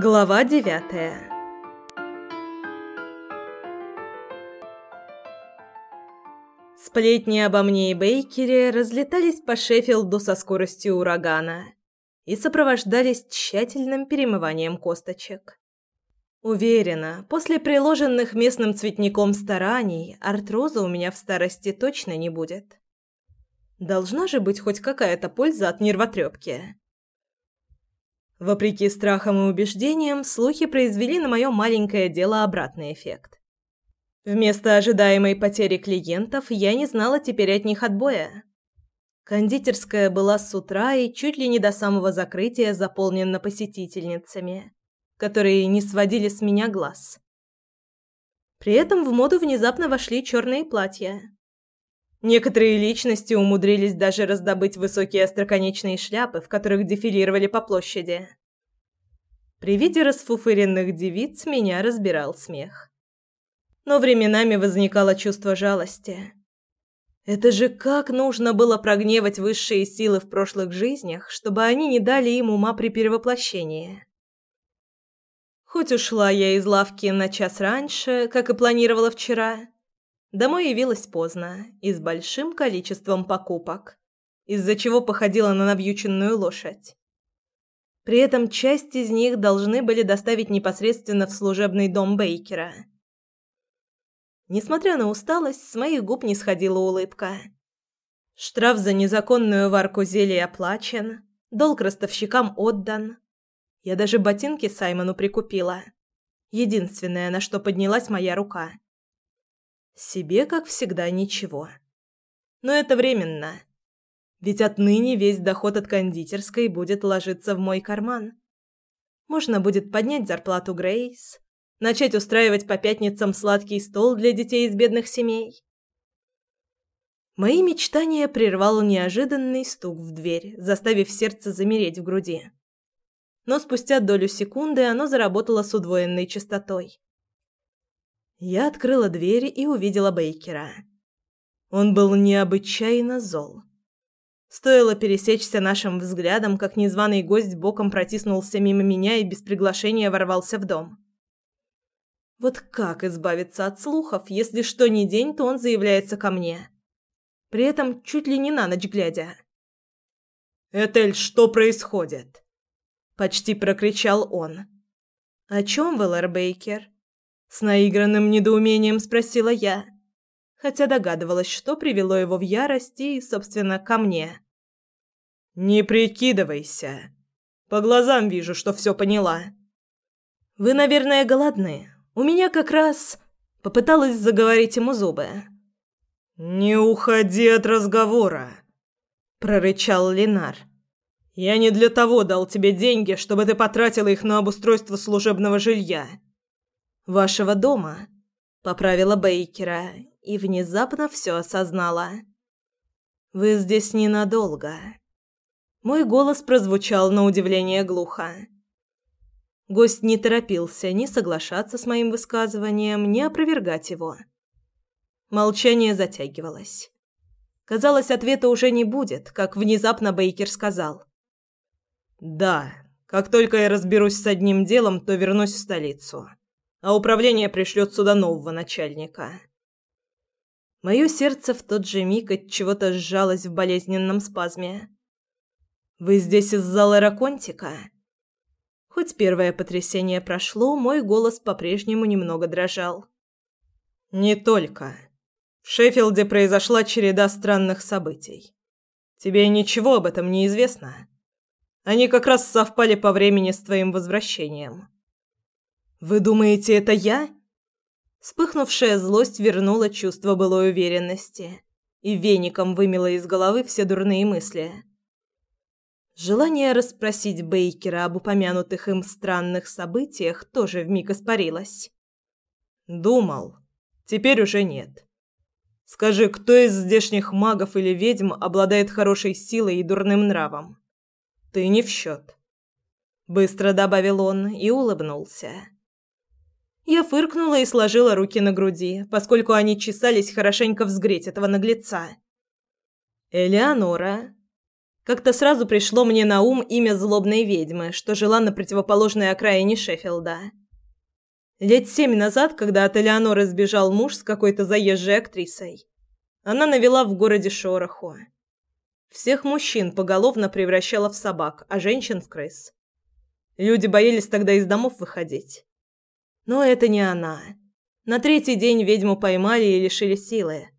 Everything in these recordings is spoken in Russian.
Глава девятая Сплетни обо мне и Бейкере разлетались по Шеффилду со скоростью урагана и сопровождались тщательным перемыванием косточек. Уверена, после приложенных местным цветником стараний артроза у меня в старости точно не будет. Должна же быть хоть какая-то польза от нервотрепки. Вопреки страхам и убеждениям, слухи произвели на мое маленькое дело обратный эффект. Вместо ожидаемой потери клиентов я не знала теперь от них отбоя. Кондитерская была с утра и чуть ли не до самого закрытия заполнена посетительницами, которые не сводили с меня глаз. При этом в моду внезапно вошли черные платья. Некоторые личности умудрились даже раздобыть высокие остроконечные шляпы, в которых дефилировали по площади. При виде расфуфыренных девиц меня разбирал смех. Но временами возникало чувство жалости. Это же как нужно было прогневать высшие силы в прошлых жизнях, чтобы они не дали им ума при перевоплощении. Хоть ушла я из лавки на час раньше, как и планировала вчера, Домой явилась поздно и с большим количеством покупок, из-за чего походила на навьюченную лошадь. При этом часть из них должны были доставить непосредственно в служебный дом Бейкера. Несмотря на усталость, с моих губ не сходила улыбка. Штраф за незаконную варку зелья оплачен, долг ростовщикам отдан. Я даже ботинки Саймону прикупила. Единственное, на что поднялась моя рука – себе, как всегда, ничего. Но это временно. Ведь отныне весь доход от кондитерской будет ложиться в мой карман. Можно будет поднять зарплату Грейс, начать устраивать по пятницам сладкий стол для детей из бедных семей. Мои мечтания прервал неожиданный стук в дверь, заставив сердце замереть в груди. Но спустя долю секунды оно заработало с удвоенной частотой. Я открыла дверь и увидела Бейкера. Он был необычайно зол. Стоило пересечься нашим взглядом, как незваный гость боком протиснулся мимо меня и без приглашения ворвался в дом. Вот как избавиться от слухов, если что ни день, то он заявляется ко мне? При этом чуть ли не на ночь глядя. «Этель, что происходит?» Почти прокричал он. «О чем вы, Лэр Бейкер?» С наигранным недоумением спросила я, хотя догадывалась, что привело его в ярость и, собственно, ко мне. «Не прикидывайся. По глазам вижу, что все поняла». «Вы, наверное, голодны. У меня как раз...» Попыталась заговорить ему зубы. «Не уходи от разговора», — прорычал Ленар. «Я не для того дал тебе деньги, чтобы ты потратила их на обустройство служебного жилья вашего дома», — поправила Бейкера и внезапно все осознала. «Вы здесь ненадолго». Мой голос прозвучал на удивление глухо. Гость не торопился ни соглашаться с моим высказыванием, ни опровергать его. Молчание затягивалось. Казалось, ответа уже не будет, как внезапно Бейкер сказал. «Да, как только я разберусь с одним делом, то вернусь в столицу а управление пришлет сюда нового начальника. Мое сердце в тот же миг от чего-то сжалось в болезненном спазме. Вы здесь из-за Лераконтика? Хоть первое потрясение прошло, мой голос по-прежнему немного дрожал. Не только. В Шеффилде произошла череда странных событий. Тебе ничего об этом не известно? Они как раз совпали по времени с твоим возвращением. «Вы думаете, это я?» Вспыхнувшая злость вернула чувство былой уверенности и веником вымела из головы все дурные мысли. Желание расспросить Бейкера об упомянутых им странных событиях тоже вмиг испарилось. «Думал. Теперь уже нет. Скажи, кто из здешних магов или ведьм обладает хорошей силой и дурным нравом? Ты не в счет». Быстро добавил он и улыбнулся. Я фыркнула и сложила руки на груди, поскольку они чесались хорошенько взгреть этого наглеца. «Элеонора». Как-то сразу пришло мне на ум имя злобной ведьмы, что жила на противоположной окраине Шеффилда. Лет семь назад, когда от Элеоноры сбежал муж с какой-то заезжей актрисой, она навела в городе шороху. Всех мужчин поголовно превращала в собак, а женщин в крыс. Люди боялись тогда из домов выходить. Но это не она. На третий день ведьму поймали и лишили силы.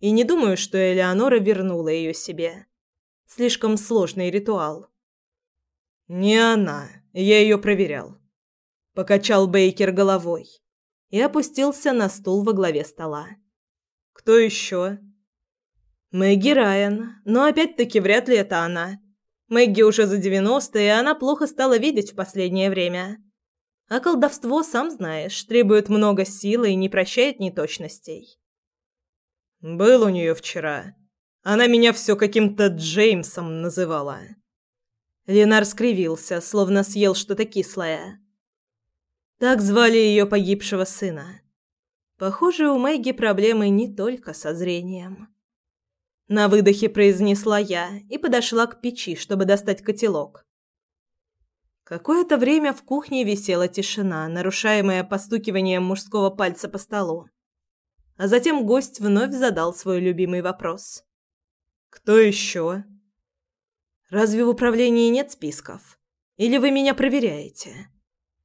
И не думаю, что Элеонора вернула ее себе. Слишком сложный ритуал. «Не она. Я ее проверял». Покачал Бейкер головой и опустился на стул во главе стола. «Кто еще?» Мэгги Райан, но опять-таки вряд ли это она. Мэгги уже за девяносто, и она плохо стала видеть в последнее время. А колдовство, сам знаешь, требует много силы и не прощает неточностей. Был у нее вчера. Она меня все каким-то Джеймсом называла. Ленар скривился, словно съел что-то кислое. Так звали ее погибшего сына. Похоже, у Мэгги проблемы не только со зрением. На выдохе произнесла я и подошла к печи, чтобы достать котелок. Какое-то время в кухне висела тишина, нарушаемая постукиванием мужского пальца по столу. А затем гость вновь задал свой любимый вопрос. «Кто еще?» «Разве в управлении нет списков? Или вы меня проверяете?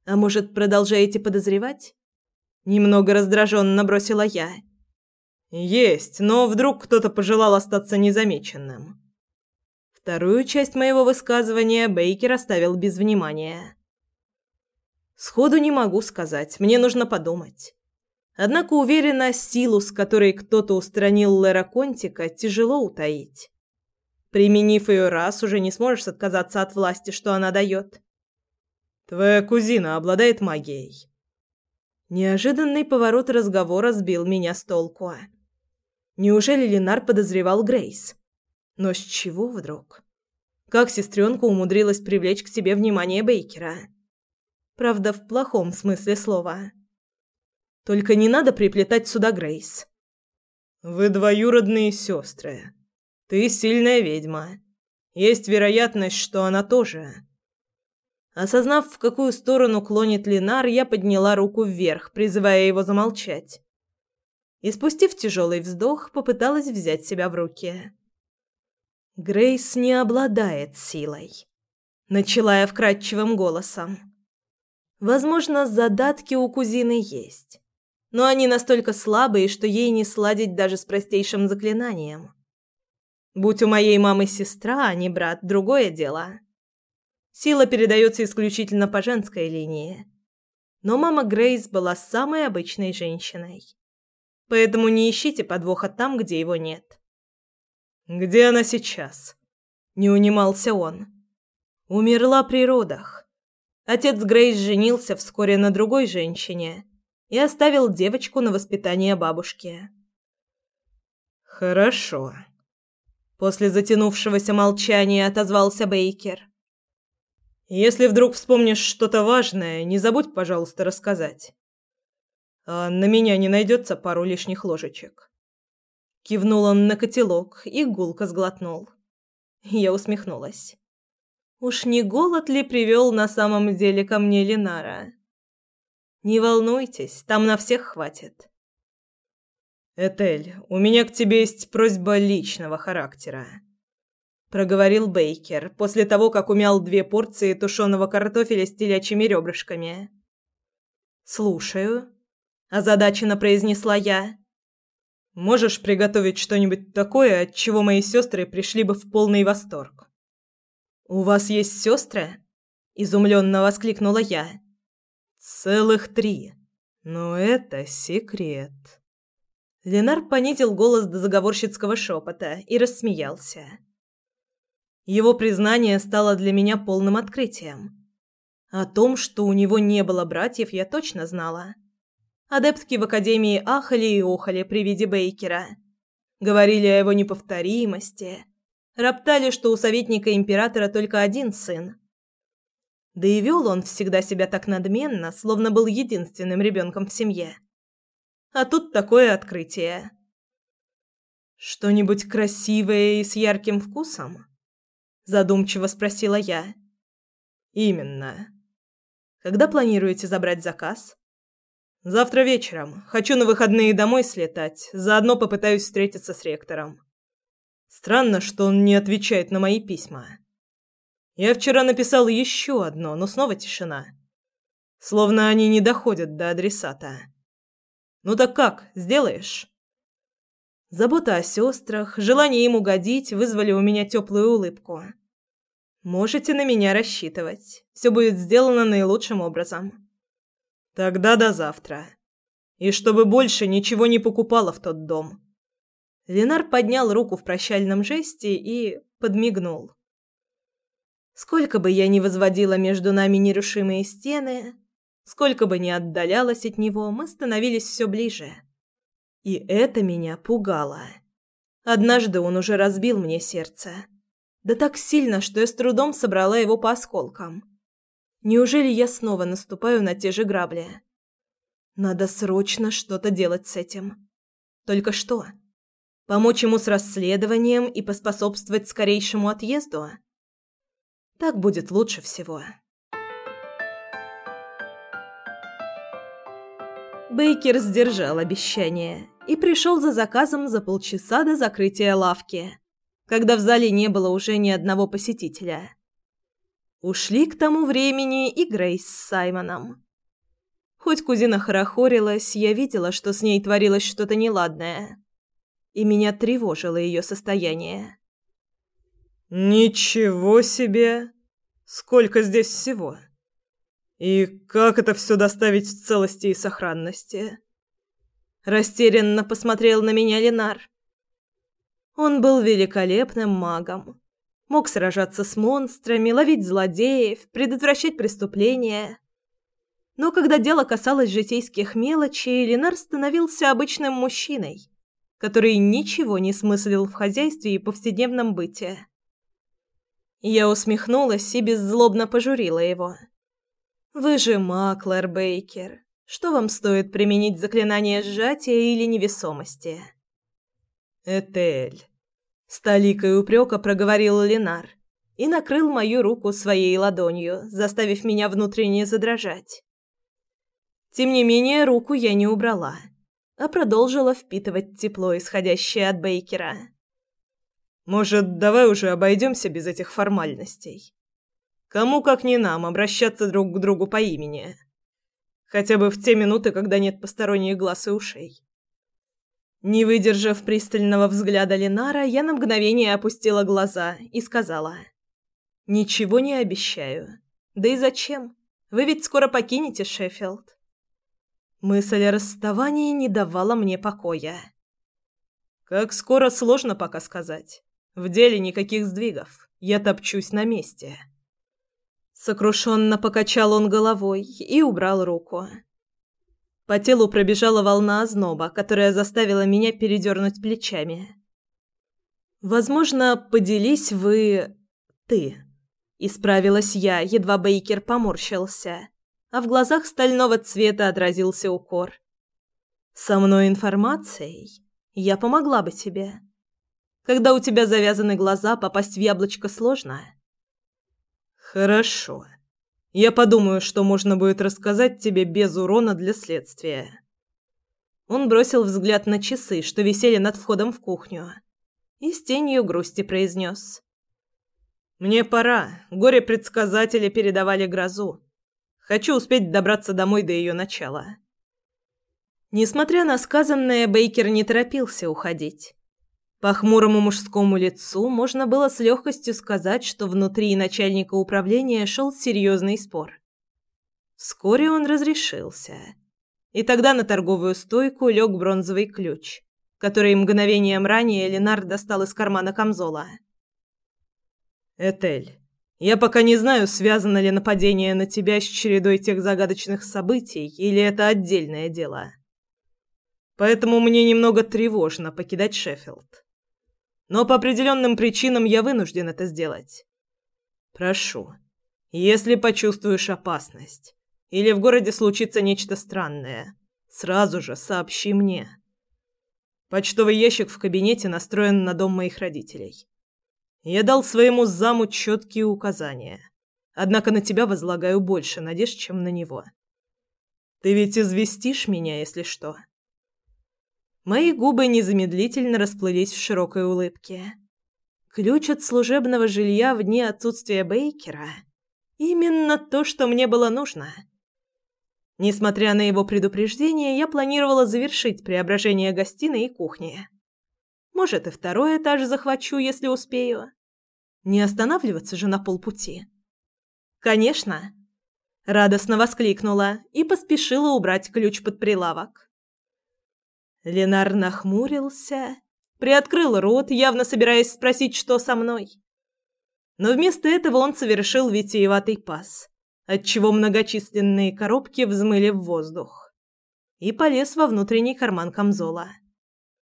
А может, продолжаете подозревать?» Немного раздраженно бросила я. Есть, но вдруг кто-то пожелал остаться незамеченным. Вторую часть моего высказывания Бейкер оставил без внимания. Сходу не могу сказать, мне нужно подумать. Однако уверена, силу, с которой кто-то устранил Лера Контика, тяжело утаить. Применив ее раз, уже не сможешь отказаться от власти, что она дает. Твоя кузина обладает магией. Неожиданный поворот разговора сбил меня с толку. Неужели Ленар подозревал Грейс? Но с чего вдруг? Как сестренка умудрилась привлечь к себе внимание Бейкера? Правда, в плохом смысле слова. Только не надо приплетать сюда Грейс. Вы двоюродные сестры. Ты сильная ведьма. Есть вероятность, что она тоже. Осознав, в какую сторону клонит Ленар, я подняла руку вверх, призывая его замолчать и, спустив тяжелый вздох, попыталась взять себя в руки. «Грейс не обладает силой», — начала я вкрадчивым голосом. «Возможно, задатки у кузины есть, но они настолько слабые, что ей не сладить даже с простейшим заклинанием. Будь у моей мамы сестра, а не брат, другое дело. Сила передается исключительно по женской линии. Но мама Грейс была самой обычной женщиной. Поэтому не ищите подвоха там, где его нет. Где она сейчас? Не унимался он. Умерла при родах. Отец Грейс женился вскоре на другой женщине и оставил девочку на воспитание бабушки. Хорошо. После затянувшегося молчания отозвался Бейкер. Если вдруг вспомнишь что-то важное, не забудь, пожалуйста, рассказать. А на меня не найдется пару лишних ложечек. Кивнул он на котелок и гулко сглотнул. Я усмехнулась. Уж не голод ли привел на самом деле ко мне Ленара? Не волнуйтесь, там на всех хватит. Этель, у меня к тебе есть просьба личного характера, проговорил Бейкер после того, как умял две порции тушеного картофеля с телячьими ребрышками. Слушаю озадаченно произнесла я. Можешь приготовить что-нибудь такое, от чего мои сестры пришли бы в полный восторг? У вас есть сестры? изумленно воскликнула я. Целых три. Но это секрет. Ленар понизил голос до заговорщицкого шепота и рассмеялся. Его признание стало для меня полным открытием. О том, что у него не было братьев, я точно знала. Адептки в академии ахали и охали при виде Бейкера. Говорили о его неповторимости. Роптали, что у советника императора только один сын. Да и вел он всегда себя так надменно, словно был единственным ребенком в семье. А тут такое открытие. Что-нибудь красивое и с ярким вкусом? Задумчиво спросила я. Именно. Когда планируете забрать заказ? Завтра вечером. Хочу на выходные домой слетать, заодно попытаюсь встретиться с ректором. Странно, что он не отвечает на мои письма. Я вчера написал еще одно, но снова тишина. Словно они не доходят до адресата. Ну так как, сделаешь? Забота о сестрах, желание им угодить вызвали у меня теплую улыбку. Можете на меня рассчитывать. Все будет сделано наилучшим образом. Тогда до завтра. И чтобы больше ничего не покупала в тот дом. Ленар поднял руку в прощальном жесте и подмигнул. Сколько бы я ни возводила между нами нерушимые стены, сколько бы ни отдалялась от него, мы становились все ближе. И это меня пугало. Однажды он уже разбил мне сердце. Да так сильно, что я с трудом собрала его по осколкам. Неужели я снова наступаю на те же грабли? Надо срочно что-то делать с этим. Только что? Помочь ему с расследованием и поспособствовать скорейшему отъезду? Так будет лучше всего. Бейкер сдержал обещание и пришел за заказом за полчаса до закрытия лавки, когда в зале не было уже ни одного посетителя. Ушли к тому времени и Грейс с Саймоном. Хоть кузина хорохорилась, я видела, что с ней творилось что-то неладное, и меня тревожило ее состояние. «Ничего себе! Сколько здесь всего!» «И как это все доставить в целости и сохранности?» Растерянно посмотрел на меня Ленар. Он был великолепным магом. Мог сражаться с монстрами, ловить злодеев, предотвращать преступления. Но когда дело касалось житейских мелочей, Ленар становился обычным мужчиной, который ничего не смыслил в хозяйстве и повседневном быте. Я усмехнулась и беззлобно пожурила его. Вы же маг, Бейкер. Что вам стоит применить заклинание сжатия или невесомости? Этель. С толикой упрека проговорил Ленар и накрыл мою руку своей ладонью, заставив меня внутренне задрожать. Тем не менее, руку я не убрала, а продолжила впитывать тепло, исходящее от Бейкера. «Может, давай уже обойдемся без этих формальностей?» Кому, как не нам, обращаться друг к другу по имени. Хотя бы в те минуты, когда нет посторонних глаз и ушей. Не выдержав пристального взгляда Ленара, я на мгновение опустила глаза и сказала. «Ничего не обещаю. Да и зачем? Вы ведь скоро покинете Шеффилд». Мысль о расставании не давала мне покоя. «Как скоро, сложно пока сказать. В деле никаких сдвигов. Я топчусь на месте». Сокрушенно покачал он головой и убрал руку. По телу пробежала волна озноба, которая заставила меня передернуть плечами. «Возможно, поделись вы... ты...» Исправилась я, едва Бейкер поморщился, а в глазах стального цвета отразился укор. «Со мной информацией я помогла бы тебе. Когда у тебя завязаны глаза, попасть в яблочко сложно». Хорошо. Я подумаю, что можно будет рассказать тебе без урона для следствия. Он бросил взгляд на часы, что висели над входом в кухню, и с тенью грусти произнес. «Мне пора. Горе-предсказатели передавали грозу. Хочу успеть добраться домой до ее начала». Несмотря на сказанное, Бейкер не торопился уходить. По хмурому мужскому лицу можно было с легкостью сказать, что внутри начальника управления шел серьезный спор. Вскоре он разрешился. И тогда на торговую стойку лег бронзовый ключ, который мгновением ранее Ленар достал из кармана камзола. «Этель, я пока не знаю, связано ли нападение на тебя с чередой тех загадочных событий, или это отдельное дело. Поэтому мне немного тревожно покидать Шеффилд но по определенным причинам я вынужден это сделать. Прошу, если почувствуешь опасность или в городе случится нечто странное, сразу же сообщи мне. Почтовый ящик в кабинете настроен на дом моих родителей. Я дал своему заму четкие указания. Однако на тебя возлагаю больше надежд, чем на него. Ты ведь известишь меня, если что. Мои губы незамедлительно расплылись в широкой улыбке. Ключ от служебного жилья в дни отсутствия Бейкера — именно то, что мне было нужно. Несмотря на его предупреждение, я планировала завершить преображение гостиной и кухни. Может, и второй этаж захвачу, если успею. Не останавливаться же на полпути. «Конечно!» Радостно воскликнула и поспешила убрать ключ под прилавок. Ленар нахмурился, приоткрыл рот, явно собираясь спросить, что со мной. Но вместо этого он совершил витиеватый пас, отчего многочисленные коробки взмыли в воздух, и полез во внутренний карман камзола.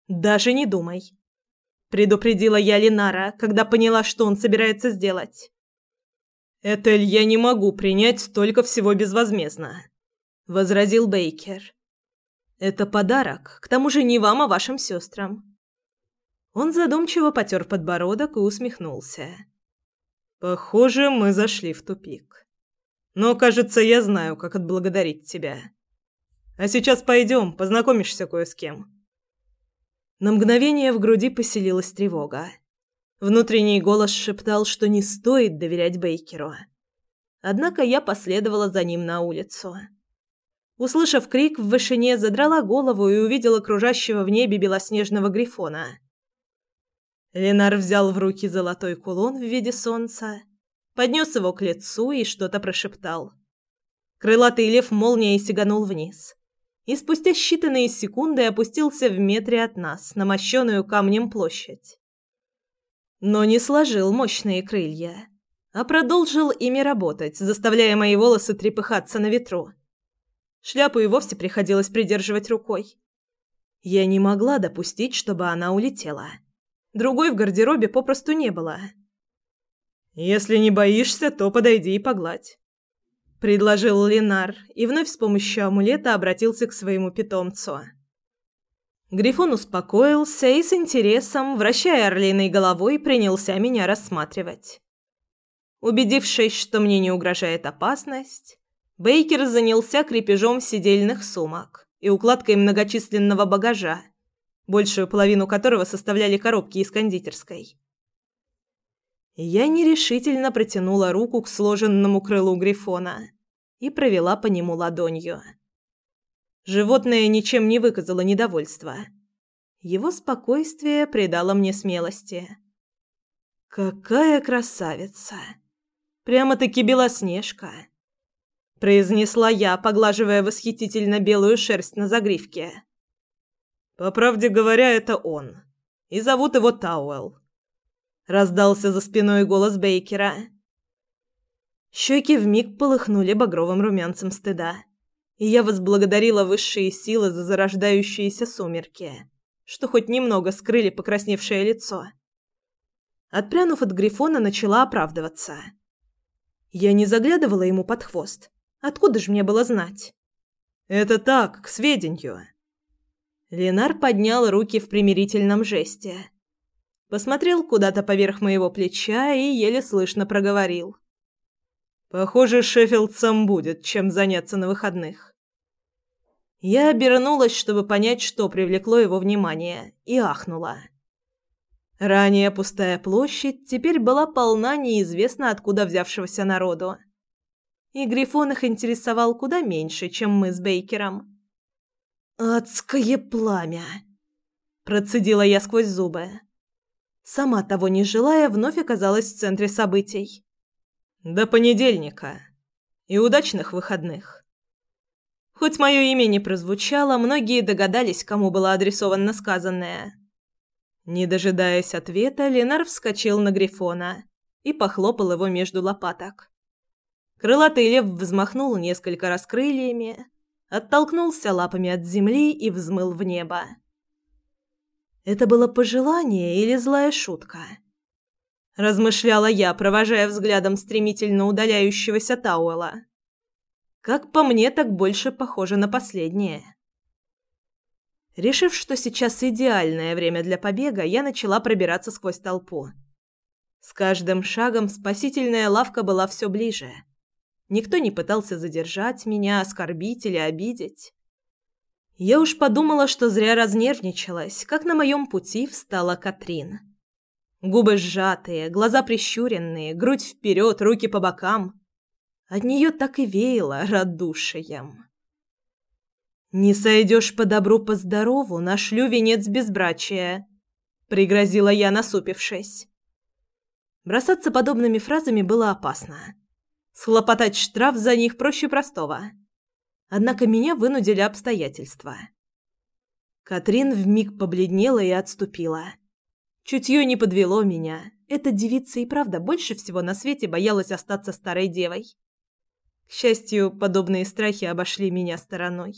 «Даже не думай», — предупредила я Ленара, когда поняла, что он собирается сделать. «Этель, я не могу принять столько всего безвозмездно», — возразил Бейкер. Это подарок, к тому же не вам, а вашим сестрам. Он задумчиво потер подбородок и усмехнулся. Похоже, мы зашли в тупик. Но, кажется, я знаю, как отблагодарить тебя. А сейчас пойдем, познакомишься кое с кем. На мгновение в груди поселилась тревога. Внутренний голос шептал, что не стоит доверять Бейкеру. Однако я последовала за ним на улицу. Услышав крик в вышине, задрала голову и увидела кружащего в небе белоснежного грифона. Ленар взял в руки золотой кулон в виде солнца, поднес его к лицу и что-то прошептал. Крылатый лев молнией сиганул вниз и спустя считанные секунды опустился в метре от нас на мощеную камнем площадь. Но не сложил мощные крылья, а продолжил ими работать, заставляя мои волосы трепыхаться на ветру. Шляпу и вовсе приходилось придерживать рукой. Я не могла допустить, чтобы она улетела. Другой в гардеробе попросту не было. «Если не боишься, то подойди и погладь», — предложил Ленар и вновь с помощью амулета обратился к своему питомцу. Грифон успокоился и с интересом, вращая орлиной головой, принялся меня рассматривать. Убедившись, что мне не угрожает опасность, Бейкер занялся крепежом сидельных сумок и укладкой многочисленного багажа, большую половину которого составляли коробки из кондитерской. Я нерешительно протянула руку к сложенному крылу грифона и провела по нему ладонью. Животное ничем не выказало недовольства. Его спокойствие придало мне смелости. «Какая красавица! Прямо-таки Белоснежка!» Произнесла я, поглаживая восхитительно белую шерсть на загривке. По правде говоря, это он. И зовут его Тауэлл. Раздался за спиной голос Бейкера. Щеки вмиг полыхнули багровым румянцем стыда, и я возблагодарила высшие силы за зарождающиеся сумерки, что хоть немного скрыли покрасневшее лицо. Отпрянув от Грифона, начала оправдываться. Я не заглядывала ему под хвост, Откуда же мне было знать? Это так, к сведению. Ленар поднял руки в примирительном жесте. Посмотрел куда-то поверх моего плеча и еле слышно проговорил. Похоже, Шеффилдцам будет чем заняться на выходных. Я обернулась, чтобы понять, что привлекло его внимание, и ахнула. Ранее пустая площадь теперь была полна неизвестно откуда взявшегося народу и Грифон их интересовал куда меньше, чем мы с Бейкером. «Адское пламя!» – процедила я сквозь зубы. Сама того не желая, вновь оказалась в центре событий. «До понедельника. И удачных выходных». Хоть мое имя не прозвучало, многие догадались, кому было адресовано сказанное. Не дожидаясь ответа, Ленар вскочил на Грифона и похлопал его между лопаток. Крылатый лев взмахнул несколько раз крыльями, оттолкнулся лапами от земли и взмыл в небо. Это было пожелание или злая шутка? Размышляла я, провожая взглядом стремительно удаляющегося Тауэла. Как по мне, так больше похоже на последнее. Решив, что сейчас идеальное время для побега, я начала пробираться сквозь толпу. С каждым шагом спасительная лавка была все ближе. Никто не пытался задержать меня, оскорбить или обидеть. Я уж подумала, что зря разнервничалась, как на моем пути встала Катрин. Губы сжатые, глаза прищуренные, грудь вперед, руки по бокам. От нее так и веяло радушием. «Не сойдешь по добру, по здорову, нашлю венец безбрачия», — пригрозила я, насупившись. Бросаться подобными фразами было опасно. Схлопотать штраф за них проще простого. Однако меня вынудили обстоятельства. Катрин вмиг побледнела и отступила. Чутье не подвело меня. Эта девица и правда больше всего на свете боялась остаться старой девой. К счастью, подобные страхи обошли меня стороной.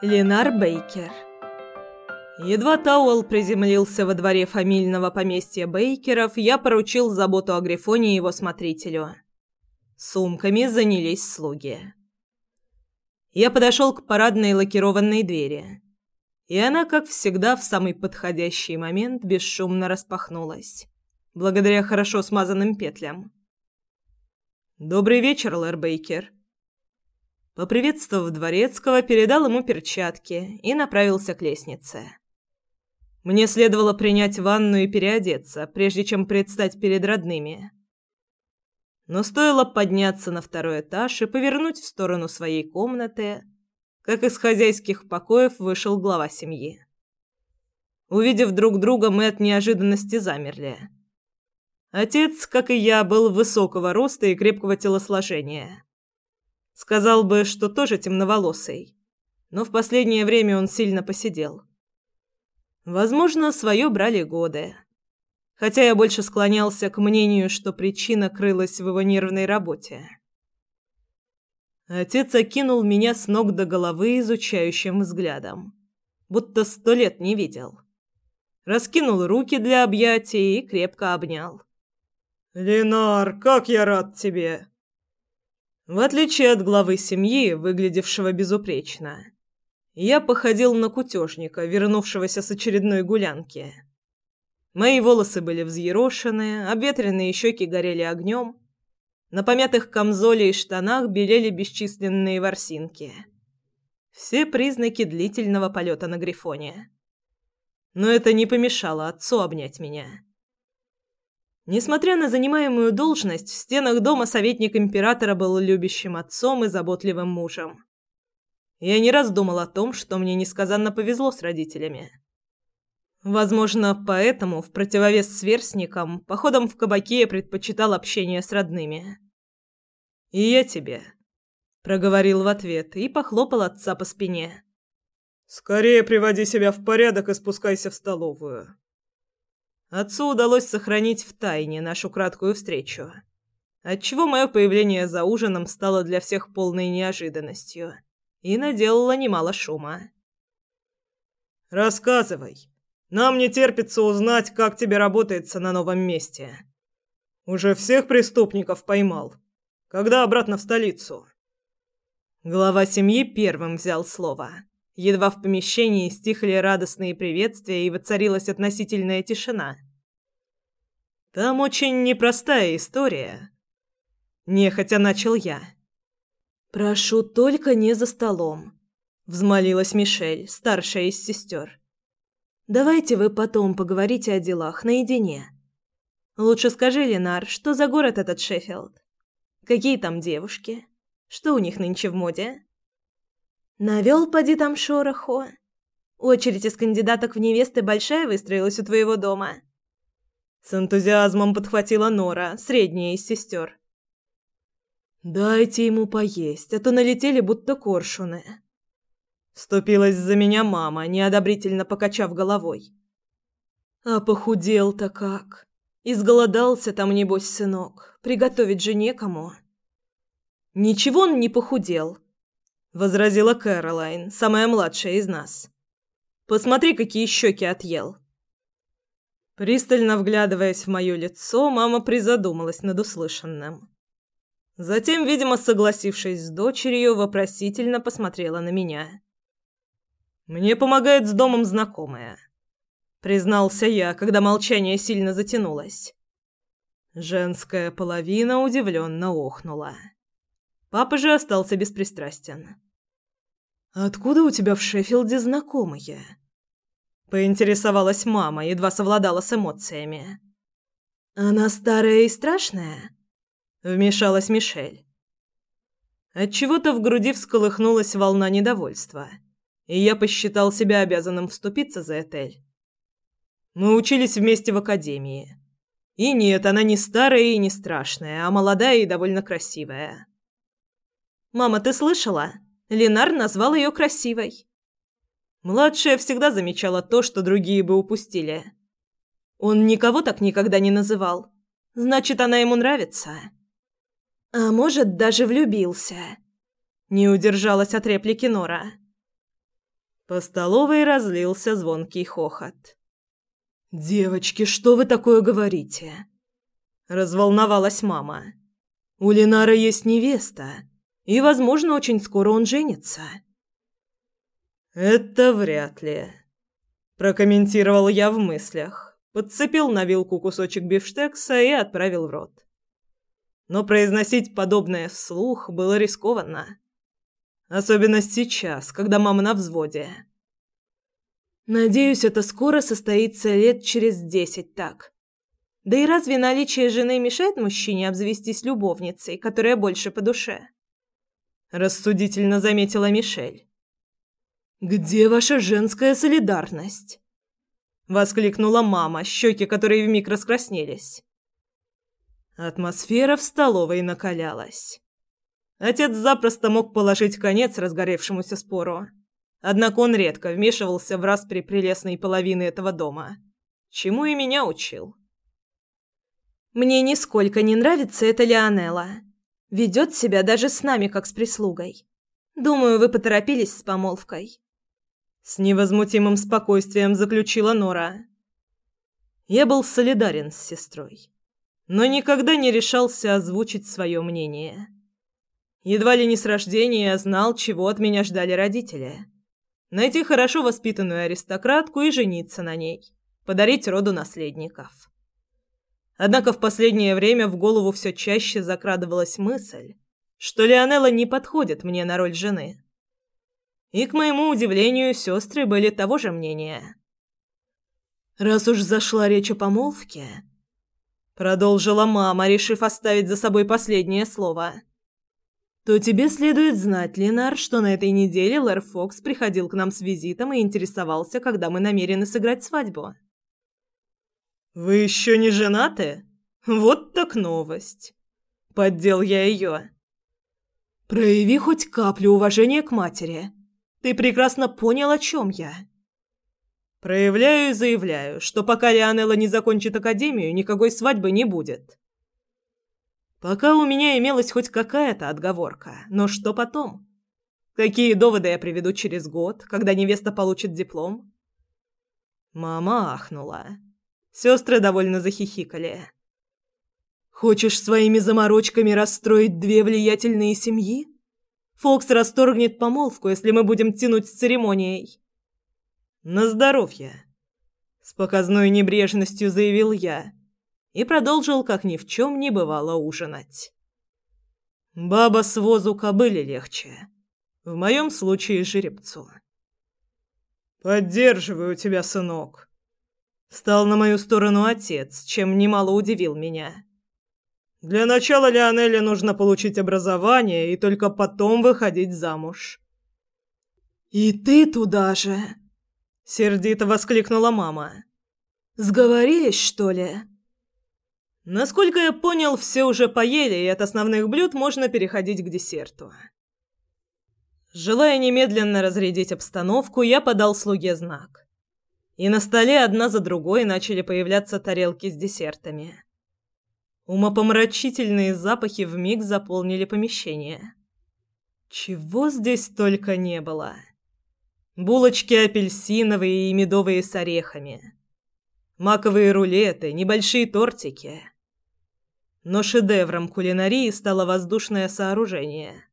Ленар Бейкер Едва Тауэлл приземлился во дворе фамильного поместья Бейкеров, я поручил заботу о Грифоне его смотрителю. Сумками занялись слуги. Я подошел к парадной лакированной двери, и она, как всегда, в самый подходящий момент бесшумно распахнулась, благодаря хорошо смазанным петлям. «Добрый вечер, Лэр Бейкер», Поприветствовав дворецкого, передал ему перчатки и направился к лестнице. Мне следовало принять ванну и переодеться, прежде чем предстать перед родными. Но стоило подняться на второй этаж и повернуть в сторону своей комнаты, как из хозяйских покоев вышел глава семьи. Увидев друг друга, мы от неожиданности замерли. Отец, как и я, был высокого роста и крепкого телосложения. Сказал бы, что тоже темноволосый, но в последнее время он сильно посидел. Возможно, свое брали годы. Хотя я больше склонялся к мнению, что причина крылась в его нервной работе. Отец окинул меня с ног до головы изучающим взглядом, будто сто лет не видел. Раскинул руки для объятий и крепко обнял. «Ленар, как я рад тебе!» В отличие от главы семьи, выглядевшего безупречно, я походил на кутежника, вернувшегося с очередной гулянки. Мои волосы были взъерошены, обветренные щеки горели огнем. На помятых камзоле и штанах белели бесчисленные ворсинки. Все признаки длительного полета на Грифоне. Но это не помешало отцу обнять меня. Несмотря на занимаемую должность, в стенах дома советник императора был любящим отцом и заботливым мужем. Я не раз думал о том, что мне несказанно повезло с родителями. Возможно, поэтому, в противовес сверстникам, походом в кабаки я предпочитал общение с родными. «И я тебе», — проговорил в ответ и похлопал отца по спине. «Скорее приводи себя в порядок и спускайся в столовую». Отцу удалось сохранить в тайне нашу краткую встречу, отчего мое появление за ужином стало для всех полной неожиданностью и наделала немало шума. «Рассказывай. Нам не терпится узнать, как тебе работается на новом месте. Уже всех преступников поймал. Когда обратно в столицу?» Глава семьи первым взял слово. Едва в помещении стихли радостные приветствия и воцарилась относительная тишина. «Там очень непростая история», — нехотя начал я. «Прошу, только не за столом», — взмолилась Мишель, старшая из сестер. «Давайте вы потом поговорите о делах наедине. Лучше скажи, Ленар, что за город этот Шеффилд? Какие там девушки? Что у них нынче в моде?» «Навел, поди там шороху. Очередь из кандидаток в невесты большая выстроилась у твоего дома». С энтузиазмом подхватила Нора, средняя из сестер. «Дайте ему поесть, а то налетели будто коршуны». Вступилась за меня мама, неодобрительно покачав головой. «А похудел-то как! Изголодался там, небось, сынок. Приготовить же некому». «Ничего он не похудел», — возразила Кэролайн, самая младшая из нас. «Посмотри, какие щеки отъел». Пристально вглядываясь в мое лицо, мама призадумалась над услышанным. Затем, видимо, согласившись с дочерью, вопросительно посмотрела на меня. «Мне помогает с домом знакомая. признался я, когда молчание сильно затянулось. Женская половина удивленно охнула. Папа же остался беспристрастен. «Откуда у тебя в Шеффилде знакомые?» Поинтересовалась мама, едва совладала с эмоциями. «Она старая и страшная?» Вмешалась Мишель. Отчего-то в груди всколыхнулась волна недовольства, и я посчитал себя обязанным вступиться за Этель. Мы учились вместе в академии. И нет, она не старая и не страшная, а молодая и довольно красивая. «Мама, ты слышала? Ленар назвал ее красивой». Младшая всегда замечала то, что другие бы упустили. Он никого так никогда не называл. Значит, она ему нравится. А может, даже влюбился. Не удержалась от реплики Нора. По столовой разлился звонкий хохот. «Девочки, что вы такое говорите?» Разволновалась мама. «У Ленара есть невеста, и, возможно, очень скоро он женится». «Это вряд ли», – прокомментировал я в мыслях подцепил на вилку кусочек бифштекса и отправил в рот. Но произносить подобное вслух было рискованно. Особенно сейчас, когда мама на взводе. Надеюсь, это скоро состоится лет через десять так. Да и разве наличие жены мешает мужчине обзавестись любовницей, которая больше по душе? Рассудительно заметила Мишель. «Где ваша женская солидарность?» воскликнула мама, щеки которой вмиг раскраснелись. Атмосфера в столовой накалялась. Отец запросто мог положить конец разгоревшемуся спору. Однако он редко вмешивался в распри прелестной половины этого дома, чему и меня учил. «Мне нисколько не нравится эта Леонелла. Ведет себя даже с нами, как с прислугой. Думаю, вы поторопились с помолвкой. С невозмутимым спокойствием заключила Нора. Я был солидарен с сестрой, но никогда не решался озвучить свое мнение. Едва ли не с рождения я знал, чего от меня ждали родители. Найти хорошо воспитанную аристократку и жениться на ней, подарить роду наследников. Однако в последнее время в голову все чаще закрадывалась мысль, что Леонелла не подходит мне на роль жены. И, к моему удивлению, сестры были того же мнения. «Раз уж зашла речь о помолвке...» Продолжила мама, решив оставить за собой последнее слово. «То тебе следует знать, Ленар, что на этой неделе Лэр Фокс приходил к нам с визитом и интересовался, когда мы намерены сыграть свадьбу». «Вы еще не женаты? Вот так новость!» Поддел я ее. «Прояви хоть каплю уважения к матери», ты прекрасно понял, о чем я. Проявляю и заявляю, что пока Лионелла не закончит академию, никакой свадьбы не будет. Пока у меня имелась хоть какая-то отговорка, но что потом? Какие доводы я приведу через год, когда невеста получит диплом? Мама ахнула. Сестры довольно захихикали. Хочешь своими заморочками расстроить две влиятельные семьи? Фокс расторгнет помолвку, если мы будем тянуть с церемонией. На здоровье, с показной небрежностью заявил я и продолжил, как ни в чем не бывало, ужинать. Баба с возу кобыли легче. В моем случае жеребцу. Поддерживаю тебя, сынок. Стал на мою сторону отец, чем немало удивил меня. Для начала Леонелле нужно получить образование и только потом выходить замуж. «И ты туда же!» — сердито воскликнула мама. «Сговорились, что ли?» Насколько я понял, все уже поели, и от основных блюд можно переходить к десерту. Желая немедленно разрядить обстановку, я подал слуге знак. И на столе одна за другой начали появляться тарелки с десертами. Умопомрачительные запахи вмиг заполнили помещение. Чего здесь только не было. Булочки апельсиновые и медовые с орехами. Маковые рулеты, небольшие тортики. Но шедевром кулинарии стало воздушное сооружение.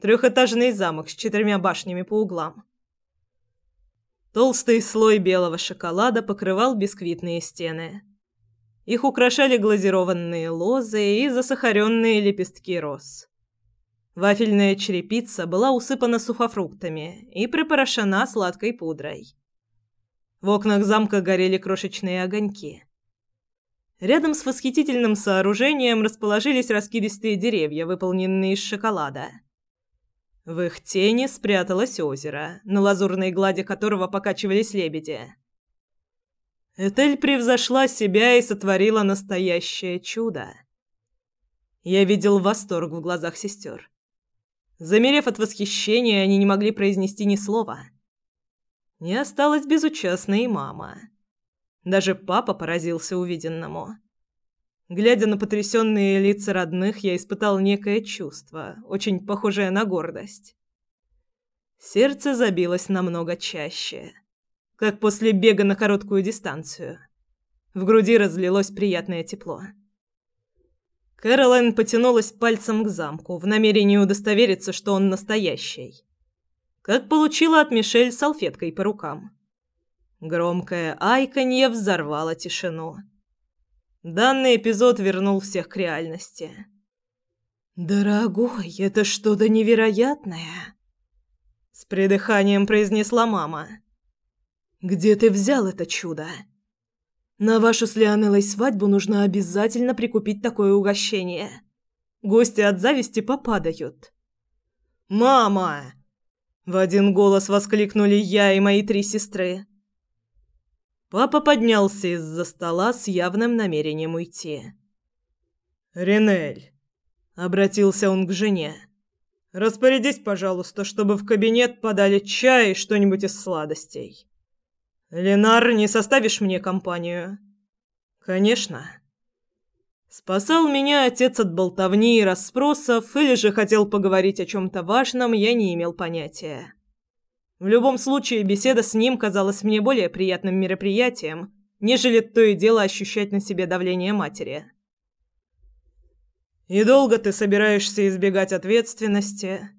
Трехэтажный замок с четырьмя башнями по углам. Толстый слой белого шоколада покрывал бисквитные стены. Их украшали глазированные лозы и засахаренные лепестки роз. Вафельная черепица была усыпана сухофруктами и припорошена сладкой пудрой. В окнах замка горели крошечные огоньки. Рядом с восхитительным сооружением расположились раскидистые деревья, выполненные из шоколада. В их тени спряталось озеро, на лазурной глади которого покачивались лебеди. Этель превзошла себя и сотворила настоящее чудо. Я видел восторг в глазах сестер. Замерев от восхищения, они не могли произнести ни слова. Не осталась безучастной и мама. Даже папа поразился увиденному. Глядя на потрясенные лица родных, я испытал некое чувство, очень похожее на гордость. Сердце забилось намного чаще, как после бега на короткую дистанцию. В груди разлилось приятное тепло. Кэролайн потянулась пальцем к замку в намерении удостовериться, что он настоящий. Как получила от Мишель салфеткой по рукам. Громкое айканье взорвало тишину. Данный эпизод вернул всех к реальности. «Дорогой, это что-то невероятное!» С придыханием произнесла мама. «Где ты взял это чудо? На вашу с Леонеллой свадьбу нужно обязательно прикупить такое угощение. Гости от зависти попадают». «Мама!» В один голос воскликнули я и мои три сестры. Папа поднялся из-за стола с явным намерением уйти. «Ренель», — обратился он к жене, — «распорядись, пожалуйста, чтобы в кабинет подали чай и что-нибудь из сладостей. Ленар, не составишь мне компанию?» «Конечно». Спасал меня отец от болтовни и расспросов, или же хотел поговорить о чем-то важном, я не имел понятия. В любом случае, беседа с ним казалась мне более приятным мероприятием, нежели то и дело ощущать на себе давление матери. «И долго ты собираешься избегать ответственности?» —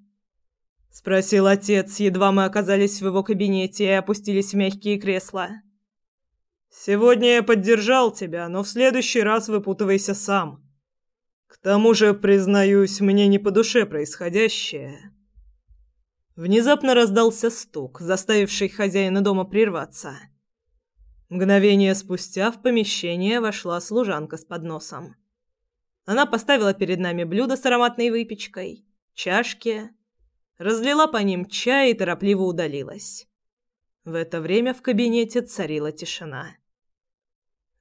спросил отец, едва мы оказались в его кабинете и опустились в мягкие кресла. «Сегодня я поддержал тебя, но в следующий раз выпутывайся сам. К тому же, признаюсь, мне не по душе происходящее». Внезапно раздался стук, заставивший хозяина дома прерваться. Мгновение спустя в помещение вошла служанка с подносом. Она поставила перед нами блюдо с ароматной выпечкой, чашки, разлила по ним чай и торопливо удалилась. В это время в кабинете царила тишина.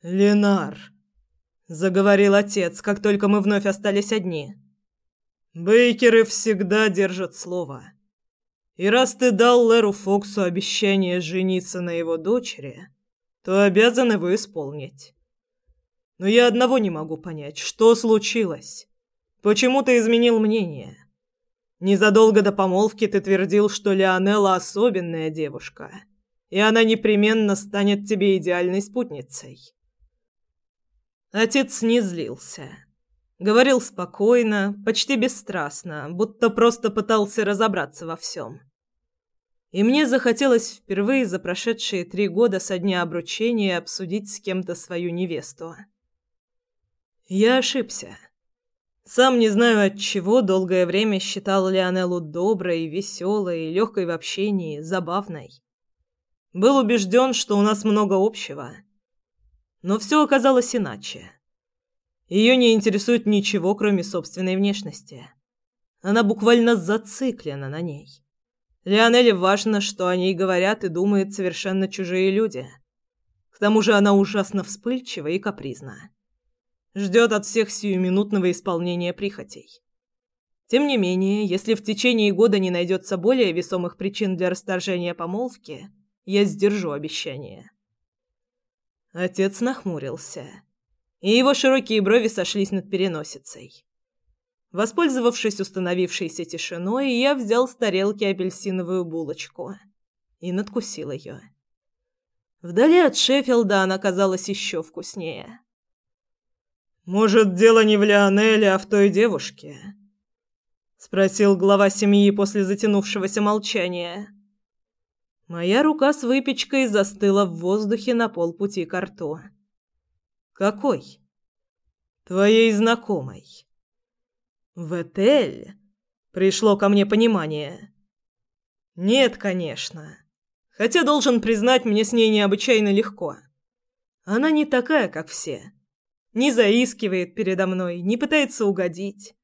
«Ленар», — заговорил отец, как только мы вновь остались одни. «Бейкеры всегда держат слово. И раз ты дал Леру Фоксу обещание жениться на его дочери, то обязан его исполнить. Но я одного не могу понять, что случилось? Почему ты изменил мнение? Незадолго до помолвки ты твердил, что Леонелла особенная девушка, и она непременно станет тебе идеальной спутницей. Отец не злился. Говорил спокойно, почти бесстрастно, будто просто пытался разобраться во всем. И мне захотелось впервые за прошедшие три года со дня обручения обсудить с кем-то свою невесту. Я ошибся. Сам не знаю от чего долгое время считал Леонеллу доброй, веселой, легкой в общении, забавной. Был убежден, что у нас много общего. Но все оказалось иначе. Ее не интересует ничего, кроме собственной внешности. Она буквально зациклена на ней. Леонеле важно, что о ней говорят и думают совершенно чужие люди. К тому же она ужасно вспыльчива и капризна. Ждет от всех сиюминутного исполнения прихотей. Тем не менее, если в течение года не найдется более весомых причин для расторжения помолвки, я сдержу обещание. Отец нахмурился и его широкие брови сошлись над переносицей. Воспользовавшись установившейся тишиной, я взял с тарелки апельсиновую булочку и надкусил ее. Вдали от Шеффилда она казалась еще вкуснее. «Может, дело не в Леонеле, а в той девушке?» — спросил глава семьи после затянувшегося молчания. Моя рука с выпечкой застыла в воздухе на полпути к рту. «Какой?» «Твоей знакомой». «В отель?» Пришло ко мне понимание. «Нет, конечно. Хотя, должен признать, мне с ней необычайно легко. Она не такая, как все. Не заискивает передо мной, не пытается угодить.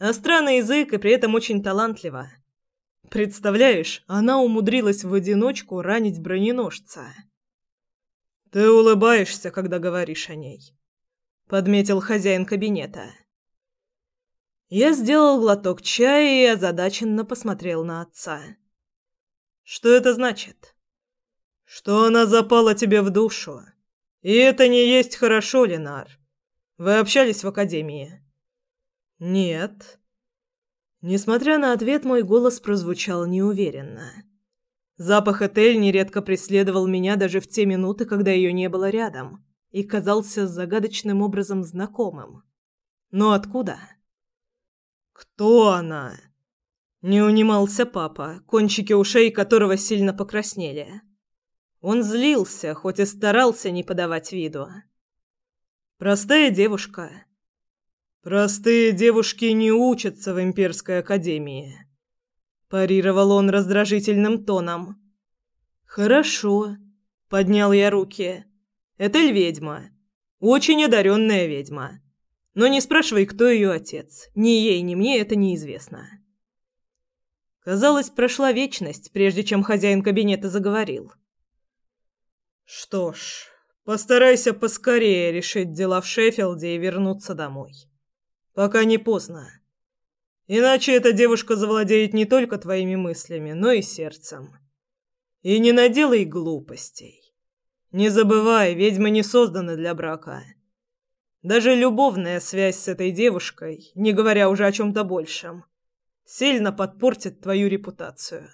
А странный язык и при этом очень талантлива. Представляешь, она умудрилась в одиночку ранить броненосца. Ты улыбаешься, когда говоришь о ней, подметил хозяин кабинета. Я сделал глоток чая и озадаченно посмотрел на отца. Что это значит? Что она запала тебе в душу. И это не есть хорошо, Ленар. Вы общались в академии? Нет. Несмотря на ответ, мой голос прозвучал неуверенно. Запах Этель нередко преследовал меня даже в те минуты, когда ее не было рядом, и казался загадочным образом знакомым. Но откуда? «Кто она?» Не унимался папа, кончики ушей которого сильно покраснели. Он злился, хоть и старался не подавать виду. «Простая девушка, Простые девушки не учатся в имперской академии, парировал он раздражительным тоном. Хорошо, поднял я руки. Это ведьма, очень одаренная ведьма. Но не спрашивай, кто ее отец. Ни ей, ни мне это неизвестно. Казалось, прошла вечность, прежде чем хозяин кабинета заговорил. Что ж, постарайся поскорее решить дела в Шеффилде и вернуться домой пока не поздно. Иначе эта девушка завладеет не только твоими мыслями, но и сердцем. И не наделай глупостей. Не забывай, ведьмы не созданы для брака. Даже любовная связь с этой девушкой, не говоря уже о чем-то большем, сильно подпортит твою репутацию.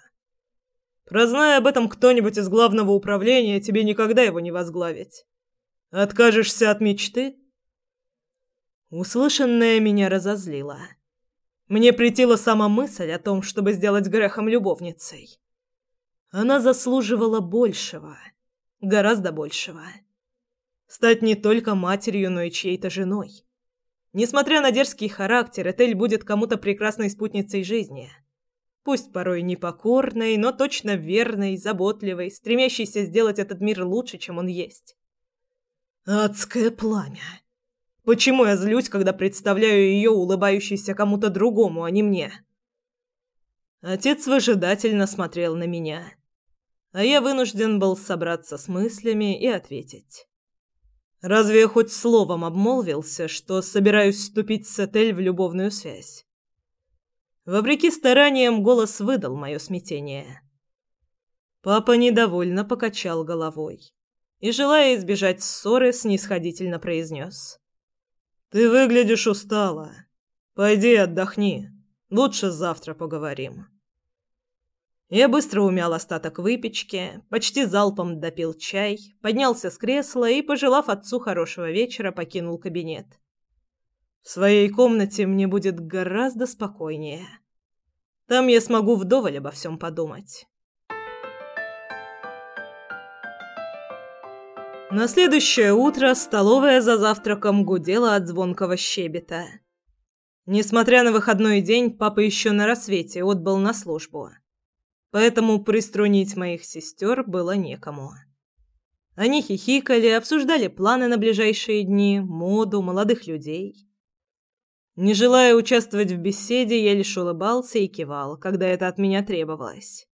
Прозная об этом кто-нибудь из главного управления, тебе никогда его не возглавить. Откажешься от мечты? Услышанное меня разозлило. Мне претила сама мысль о том, чтобы сделать Грехом любовницей. Она заслуживала большего, гораздо большего. Стать не только матерью, но и чьей-то женой. Несмотря на дерзкий характер, Этель будет кому-то прекрасной спутницей жизни. Пусть порой непокорной, но точно верной, заботливой, стремящейся сделать этот мир лучше, чем он есть. Адское пламя. Почему я злюсь, когда представляю ее улыбающейся кому-то другому, а не мне? Отец выжидательно смотрел на меня, а я вынужден был собраться с мыслями и ответить. Разве я хоть словом обмолвился, что собираюсь вступить с Этель в любовную связь? Вопреки стараниям голос выдал мое смятение. Папа недовольно покачал головой и, желая избежать ссоры, снисходительно произнес. «Ты выглядишь устала. Пойди отдохни. Лучше завтра поговорим». Я быстро умял остаток выпечки, почти залпом допил чай, поднялся с кресла и, пожелав отцу хорошего вечера, покинул кабинет. В своей комнате мне будет гораздо спокойнее. Там я смогу вдоволь обо всем подумать. На следующее утро столовая за завтраком гудела от звонкого щебета. Несмотря на выходной день, папа еще на рассвете отбыл на службу. Поэтому приструнить моих сестер было некому. Они хихикали, обсуждали планы на ближайшие дни, моду, молодых людей. Не желая участвовать в беседе, я лишь улыбался и кивал, когда это от меня требовалось.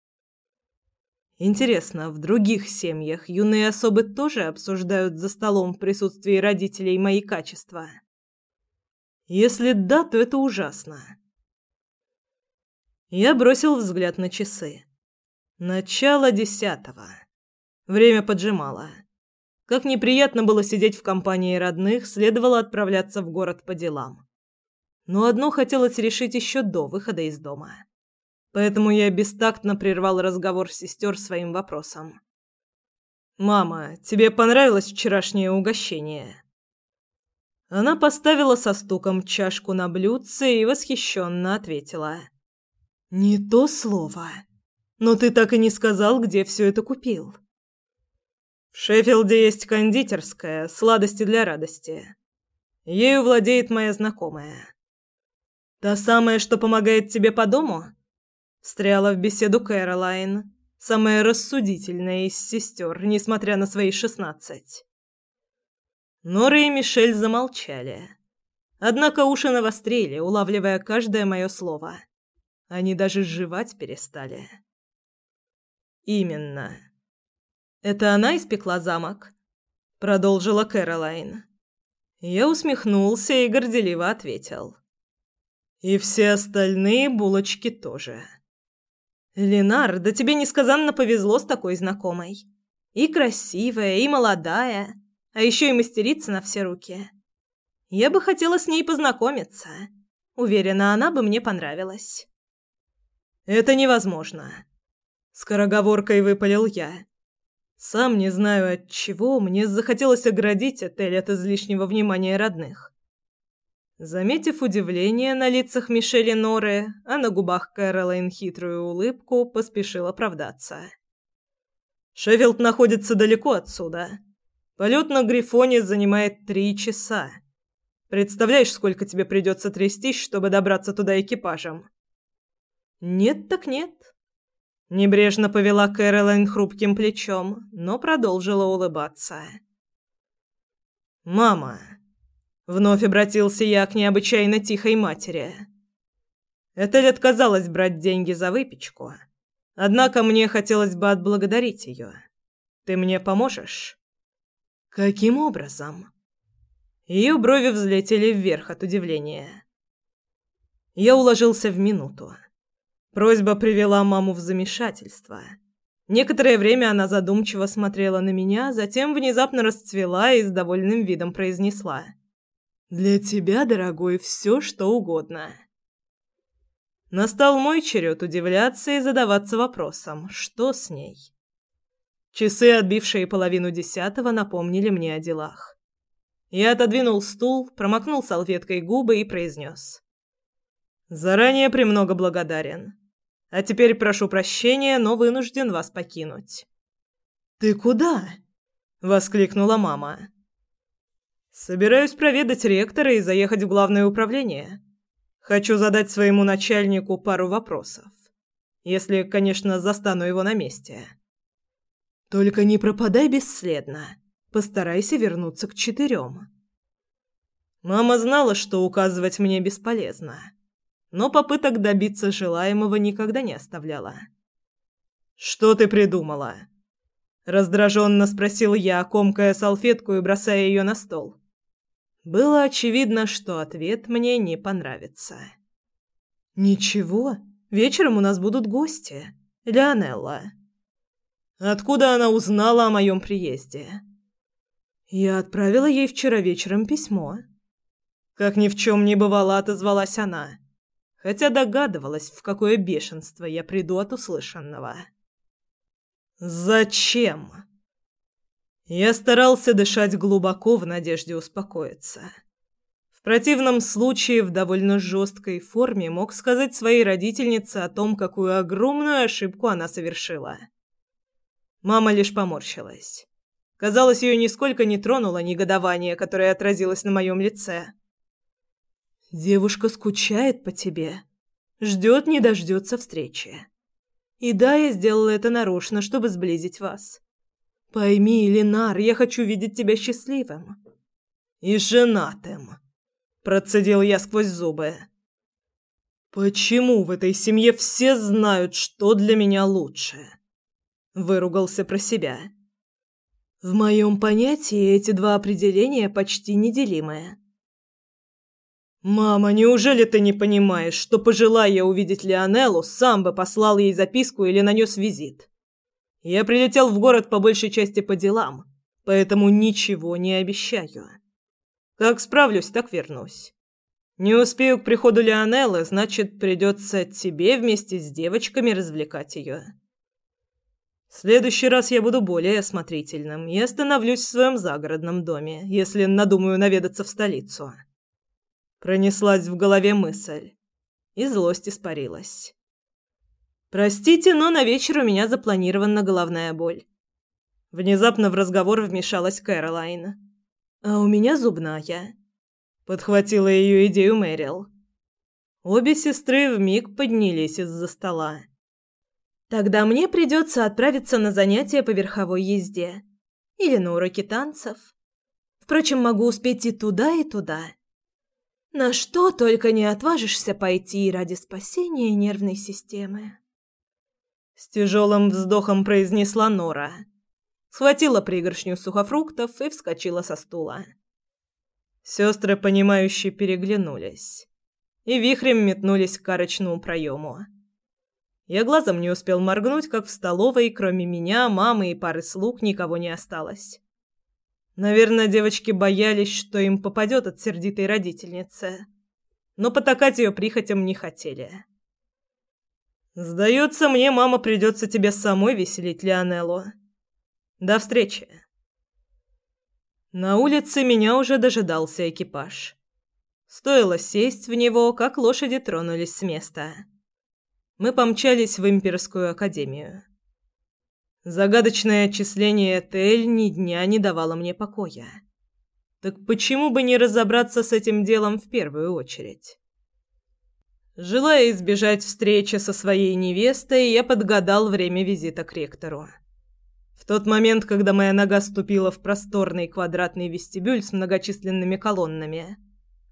Интересно, в других семьях юные особы тоже обсуждают за столом в присутствии родителей мои качества? Если да, то это ужасно. Я бросил взгляд на часы. Начало десятого. Время поджимало. Как неприятно было сидеть в компании родных, следовало отправляться в город по делам. Но одно хотелось решить еще до выхода из дома поэтому я бестактно прервал разговор сестер своим вопросом. «Мама, тебе понравилось вчерашнее угощение?» Она поставила со стуком чашку на блюдце и восхищенно ответила. «Не то слово. Но ты так и не сказал, где все это купил. В Шеффилде есть кондитерская «Сладости для радости». Ею владеет моя знакомая. «Та самая, что помогает тебе по дому?» Встряла в беседу Кэролайн, самая рассудительная из сестер, несмотря на свои шестнадцать. Нора и Мишель замолчали. Однако уши навострили, улавливая каждое мое слово. Они даже жевать перестали. «Именно. Это она испекла замок?» Продолжила Кэролайн. Я усмехнулся и горделиво ответил. И все остальные булочки тоже. Ленар, да тебе несказанно повезло с такой знакомой. И красивая, и молодая, а еще и мастерица на все руки. Я бы хотела с ней познакомиться. Уверена, она бы мне понравилась. Это невозможно. Скороговоркой выпалил я. Сам не знаю от чего, мне захотелось оградить отель от излишнего внимания родных. Заметив удивление на лицах Мишели Норы, а на губах Кэролайн хитрую улыбку, поспешил оправдаться. «Шеффилд находится далеко отсюда. Полет на Грифоне занимает три часа. Представляешь, сколько тебе придется трястись, чтобы добраться туда экипажем?» «Нет так нет». Небрежно повела Кэролайн хрупким плечом, но продолжила улыбаться. «Мама!» Вновь обратился я к необычайно тихой матери. Этель отказалась брать деньги за выпечку. Однако мне хотелось бы отблагодарить ее. Ты мне поможешь? Каким образом? Ее брови взлетели вверх от удивления. Я уложился в минуту. Просьба привела маму в замешательство. Некоторое время она задумчиво смотрела на меня, затем внезапно расцвела и с довольным видом произнесла — для тебя, дорогой, все что угодно. Настал мой черед удивляться и задаваться вопросом, что с ней. Часы, отбившие половину десятого, напомнили мне о делах. Я отодвинул стул, промокнул салфеткой губы и произнес. «Заранее премного благодарен. А теперь прошу прощения, но вынужден вас покинуть». «Ты куда?» — воскликнула мама. Собираюсь проведать ректора и заехать в главное управление. Хочу задать своему начальнику пару вопросов. Если, конечно, застану его на месте. Только не пропадай бесследно. Постарайся вернуться к четырем. Мама знала, что указывать мне бесполезно, но попыток добиться желаемого никогда не оставляла. «Что ты придумала?» Раздраженно спросил я, комкая салфетку и бросая ее на стол. Было очевидно, что ответ мне не понравится. «Ничего, вечером у нас будут гости. Леонелла». «Откуда она узнала о моем приезде?» «Я отправила ей вчера вечером письмо». Как ни в чем не бывало, отозвалась она, хотя догадывалась, в какое бешенство я приду от услышанного. «Зачем?» Я старался дышать глубоко в надежде успокоиться. В противном случае в довольно жесткой форме мог сказать своей родительнице о том, какую огромную ошибку она совершила. Мама лишь поморщилась. Казалось, ее нисколько не тронуло негодование, которое отразилось на моем лице. «Девушка скучает по тебе. Ждет, не дождется встречи. И да, я сделала это нарочно, чтобы сблизить вас. Пойми, Ленар, я хочу видеть тебя счастливым и женатым, процедил я сквозь зубы. Почему в этой семье все знают, что для меня лучше? выругался про себя. В моем понятии эти два определения почти неделимые. «Мама, неужели ты не понимаешь, что, пожелая увидеть Лионеллу, сам бы послал ей записку или нанес визит? Я прилетел в город по большей части по делам, поэтому ничего не обещаю. Как справлюсь, так вернусь. Не успею к приходу Лионеллы, значит, придется тебе вместе с девочками развлекать ее. В следующий раз я буду более осмотрительным и остановлюсь в своем загородном доме, если надумаю наведаться в столицу. Пронеслась в голове мысль, и злость испарилась. Простите, но на вечер у меня запланирована головная боль. Внезапно в разговор вмешалась Кэролайн. А у меня зубная. Подхватила ее идею Мэрил. Обе сестры вмиг поднялись из-за стола. Тогда мне придется отправиться на занятия по верховой езде или на уроки танцев. Впрочем, могу успеть и туда, и туда. На что только не отважишься пойти ради спасения нервной системы. С тяжелым вздохом произнесла Нора. Схватила пригоршню сухофруктов и вскочила со стула. Сестры, понимающие, переглянулись и вихрем метнулись к карочному проему. Я глазом не успел моргнуть, как в столовой, кроме меня, мамы и пары слуг, никого не осталось. Наверное, девочки боялись, что им попадет от сердитой родительницы, но потакать ее прихотям не хотели. «Сдается мне, мама, придется тебе самой веселить Лионеллу. До встречи!» На улице меня уже дожидался экипаж. Стоило сесть в него, как лошади тронулись с места. Мы помчались в Имперскую академию. Загадочное отчисление Тель ни дня не давало мне покоя. Так почему бы не разобраться с этим делом в первую очередь? Желая избежать встречи со своей невестой, я подгадал время визита к ректору. В тот момент, когда моя нога ступила в просторный квадратный вестибюль с многочисленными колоннами,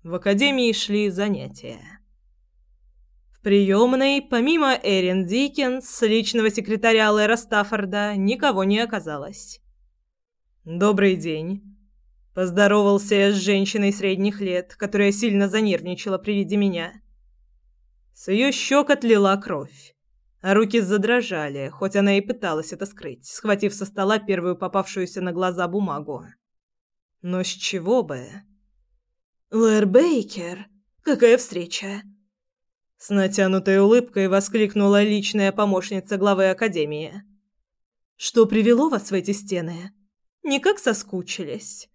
в академии шли занятия. В приемной, помимо Эрин Диккенс, личного секретаря Лэра Стаффорда, никого не оказалось. «Добрый день», — поздоровался я с женщиной средних лет, которая сильно занервничала при виде меня. С ее щек отлила кровь, а руки задрожали, хоть она и пыталась это скрыть, схватив со стола первую попавшуюся на глаза бумагу. Но с чего бы? «Лэр Бейкер! Какая встреча!» С натянутой улыбкой воскликнула личная помощница главы Академии. «Что привело вас в эти стены? Никак соскучились?»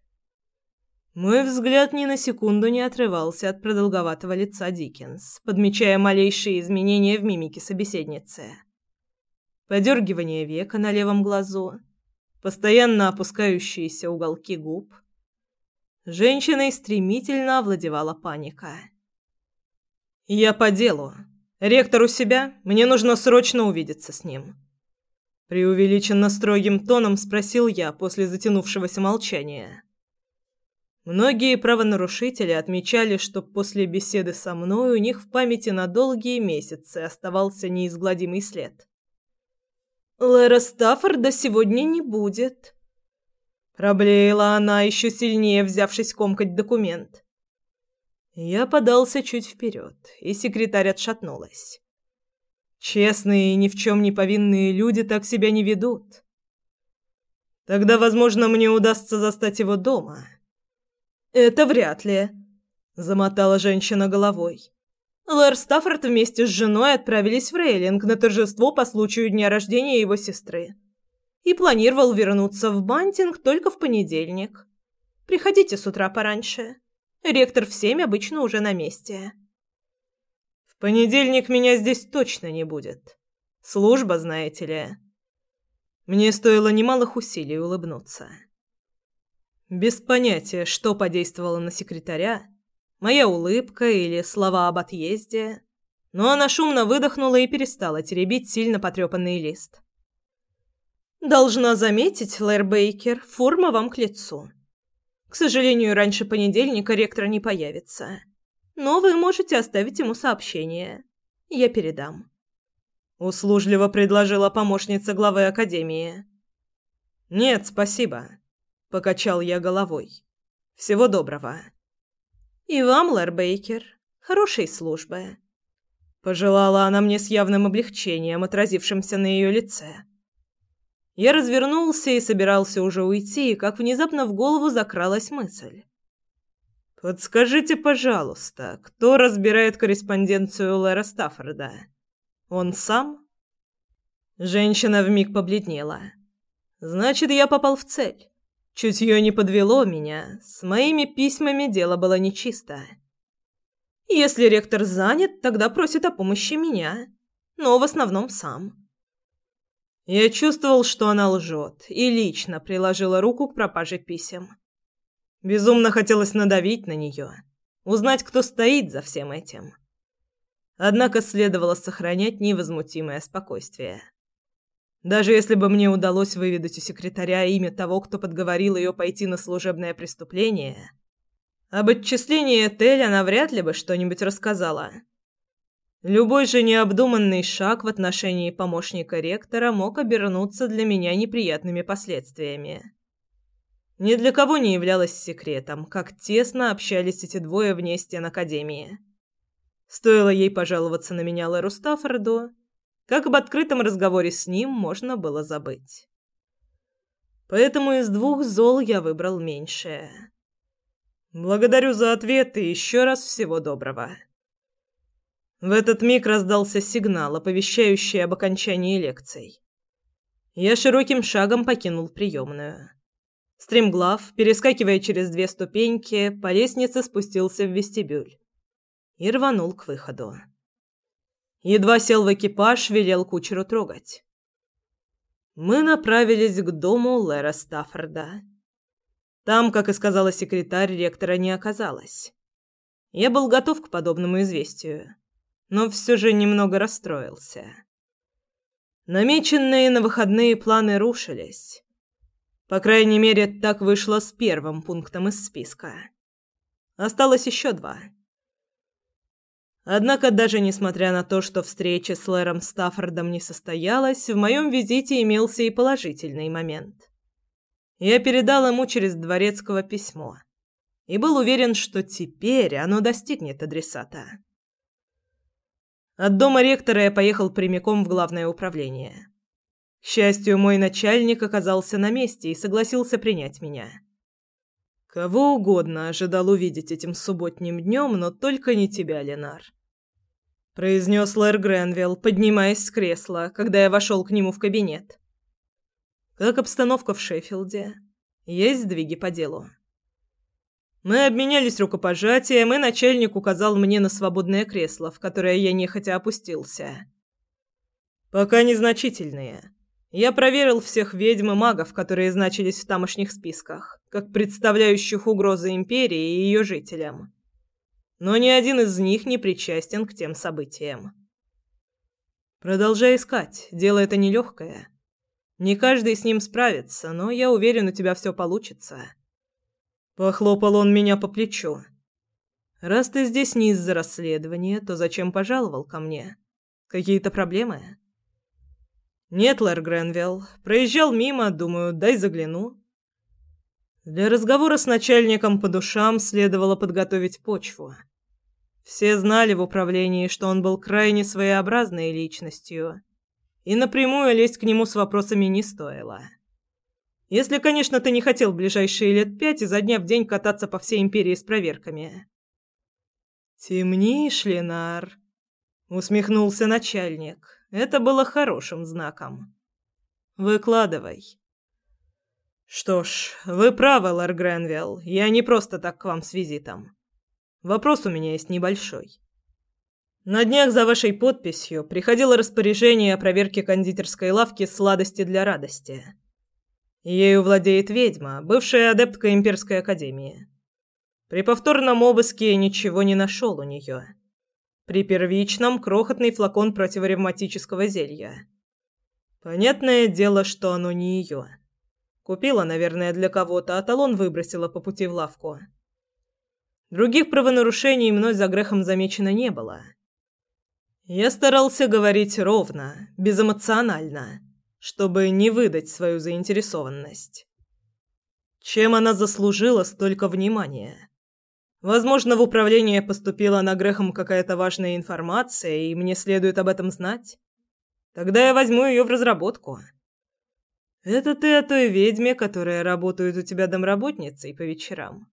Мой взгляд ни на секунду не отрывался от продолговатого лица Диккенс, подмечая малейшие изменения в мимике собеседницы. Подергивание века на левом глазу, постоянно опускающиеся уголки губ – Женщиной стремительно овладевала паника. «Я по делу. Ректор у себя. Мне нужно срочно увидеться с ним». Преувеличенно строгим тоном спросил я после затянувшегося молчания. Многие правонарушители отмечали, что после беседы со мной у них в памяти на долгие месяцы оставался неизгладимый след. «Лэра Стаффорда сегодня не будет», Проблеяла она, еще сильнее взявшись комкать документ. Я подался чуть вперед, и секретарь отшатнулась. Честные и ни в чем не повинные люди так себя не ведут. Тогда, возможно, мне удастся застать его дома. Это вряд ли, замотала женщина головой. Лэр Стаффорд вместе с женой отправились в Рейлинг на торжество по случаю дня рождения его сестры и планировал вернуться в Бантинг только в понедельник. Приходите с утра пораньше. Ректор в семь обычно уже на месте. В понедельник меня здесь точно не будет. Служба, знаете ли. Мне стоило немалых усилий улыбнуться. Без понятия, что подействовало на секретаря, моя улыбка или слова об отъезде, но она шумно выдохнула и перестала теребить сильно потрепанный лист. Должна заметить, Лэр Бейкер, форма вам к лицу. К сожалению, раньше понедельника ректора не появится. Но вы можете оставить ему сообщение. Я передам. Услужливо предложила помощница главы академии. Нет, спасибо, покачал я головой. Всего доброго. И вам, Лэр Бейкер, хорошей службы. Пожелала она мне с явным облегчением, отразившимся на ее лице. Я развернулся и собирался уже уйти, как внезапно в голову закралась мысль. «Подскажите, пожалуйста, кто разбирает корреспонденцию Лэра Стаффорда? Он сам?» Женщина вмиг побледнела. «Значит, я попал в цель. Чутье не подвело меня. С моими письмами дело было нечисто. Если ректор занят, тогда просит о помощи меня. но в основном сам. Я чувствовал, что она лжет, и лично приложила руку к пропаже писем. Безумно хотелось надавить на нее, узнать, кто стоит за всем этим. Однако следовало сохранять невозмутимое спокойствие. Даже если бы мне удалось выведать у секретаря имя того, кто подговорил ее пойти на служебное преступление, об отчислении Этель она вряд ли бы что-нибудь рассказала. Любой же необдуманный шаг в отношении помощника ректора мог обернуться для меня неприятными последствиями. Ни для кого не являлось секретом, как тесно общались эти двое вне стен Академии. Стоило ей пожаловаться на меня Леру Стаффорду, как об открытом разговоре с ним можно было забыть. Поэтому из двух зол я выбрал меньшее. Благодарю за ответ и еще раз всего доброго. В этот миг раздался сигнал, оповещающий об окончании лекций. Я широким шагом покинул приемную. Стремглав, перескакивая через две ступеньки, по лестнице спустился в вестибюль и рванул к выходу. Едва сел в экипаж, велел кучеру трогать. Мы направились к дому Лера Стаффорда. Там, как и сказала секретарь, ректора не оказалось. Я был готов к подобному известию но все же немного расстроился. Намеченные на выходные планы рушились. По крайней мере, так вышло с первым пунктом из списка. Осталось еще два. Однако, даже несмотря на то, что встреча с Лэром Стаффордом не состоялась, в моем визите имелся и положительный момент. Я передал ему через дворецкого письмо и был уверен, что теперь оно достигнет адресата. От дома ректора я поехал прямиком в главное управление. К счастью, мой начальник оказался на месте и согласился принять меня. Кого угодно ожидал увидеть этим субботним днем, но только не тебя, Ленар. Произнес Лэр Гренвилл, поднимаясь с кресла, когда я вошел к нему в кабинет. Как обстановка в Шеффилде? Есть сдвиги по делу? Мы обменялись рукопожатием, и начальник указал мне на свободное кресло, в которое я нехотя опустился. Пока незначительные. Я проверил всех ведьм и магов, которые значились в тамошних списках, как представляющих угрозы империи и ее жителям. Но ни один из них не причастен к тем событиям. Продолжай искать, дело это нелегкое. Не каждый с ним справится, но я уверен, у тебя все получится. Похлопал он меня по плечу. Раз ты здесь не из-за расследования, то зачем пожаловал ко мне? Какие-то проблемы? Нет, Лэр Гренвилл. Проезжал мимо, думаю, дай загляну. Для разговора с начальником по душам следовало подготовить почву. Все знали в управлении, что он был крайне своеобразной личностью, и напрямую лезть к нему с вопросами не стоило. Если, конечно, ты не хотел в ближайшие лет пять изо дня в день кататься по всей империи с проверками. Темнишь, Ленар, усмехнулся начальник. Это было хорошим знаком. Выкладывай. Что ж, вы правы, Лар Гренвилл. Я не просто так к вам с визитом. Вопрос у меня есть небольшой. На днях за вашей подписью приходило распоряжение о проверке кондитерской лавки «Сладости для радости». Ею владеет ведьма, бывшая адептка Имперской Академии. При повторном обыске ничего не нашел у нее. При первичном крохотный флакон противоревматического зелья. Понятное дело, что оно не ее. Купила, наверное, для кого-то, а талон выбросила по пути в лавку. Других правонарушений мной за грехом замечено не было. Я старался говорить ровно, безэмоционально чтобы не выдать свою заинтересованность. Чем она заслужила столько внимания? Возможно, в управление поступила на Грехом какая-то важная информация, и мне следует об этом знать. Тогда я возьму ее в разработку. Это ты о той ведьме, которая работает у тебя домработницей по вечерам?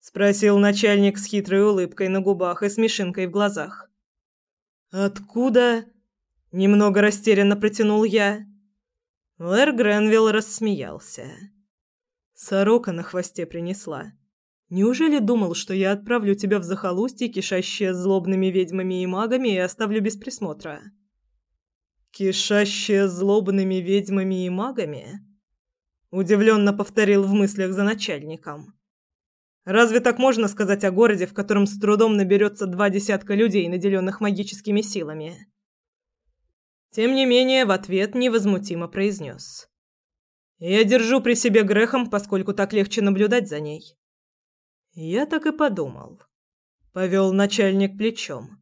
Спросил начальник с хитрой улыбкой на губах и смешинкой в глазах. Откуда? Немного растерянно протянул я. Лэр Гренвилл рассмеялся. Сорока на хвосте принесла. Неужели думал, что я отправлю тебя в захолустье, кишащее злобными ведьмами и магами, и оставлю без присмотра? кишащая злобными ведьмами и магами?» Удивленно повторил в мыслях за начальником. «Разве так можно сказать о городе, в котором с трудом наберется два десятка людей, наделенных магическими силами?» Тем не менее, в ответ невозмутимо произнес. «Я держу при себе Грехом, поскольку так легче наблюдать за ней». «Я так и подумал», — повел начальник плечом.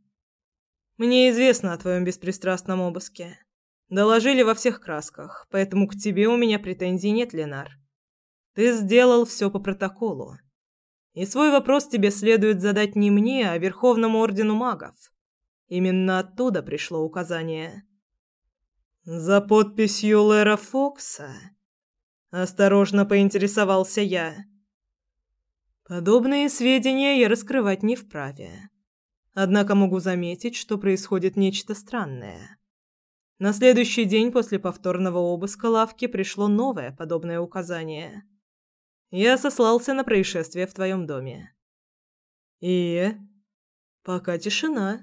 «Мне известно о твоем беспристрастном обыске. Доложили во всех красках, поэтому к тебе у меня претензий нет, Ленар. Ты сделал все по протоколу. И свой вопрос тебе следует задать не мне, а Верховному Ордену Магов. Именно оттуда пришло указание». «За подписью Лера Фокса?» Осторожно поинтересовался я. Подобные сведения я раскрывать не вправе. Однако могу заметить, что происходит нечто странное. На следующий день после повторного обыска лавки пришло новое подобное указание. Я сослался на происшествие в твоем доме. И пока тишина.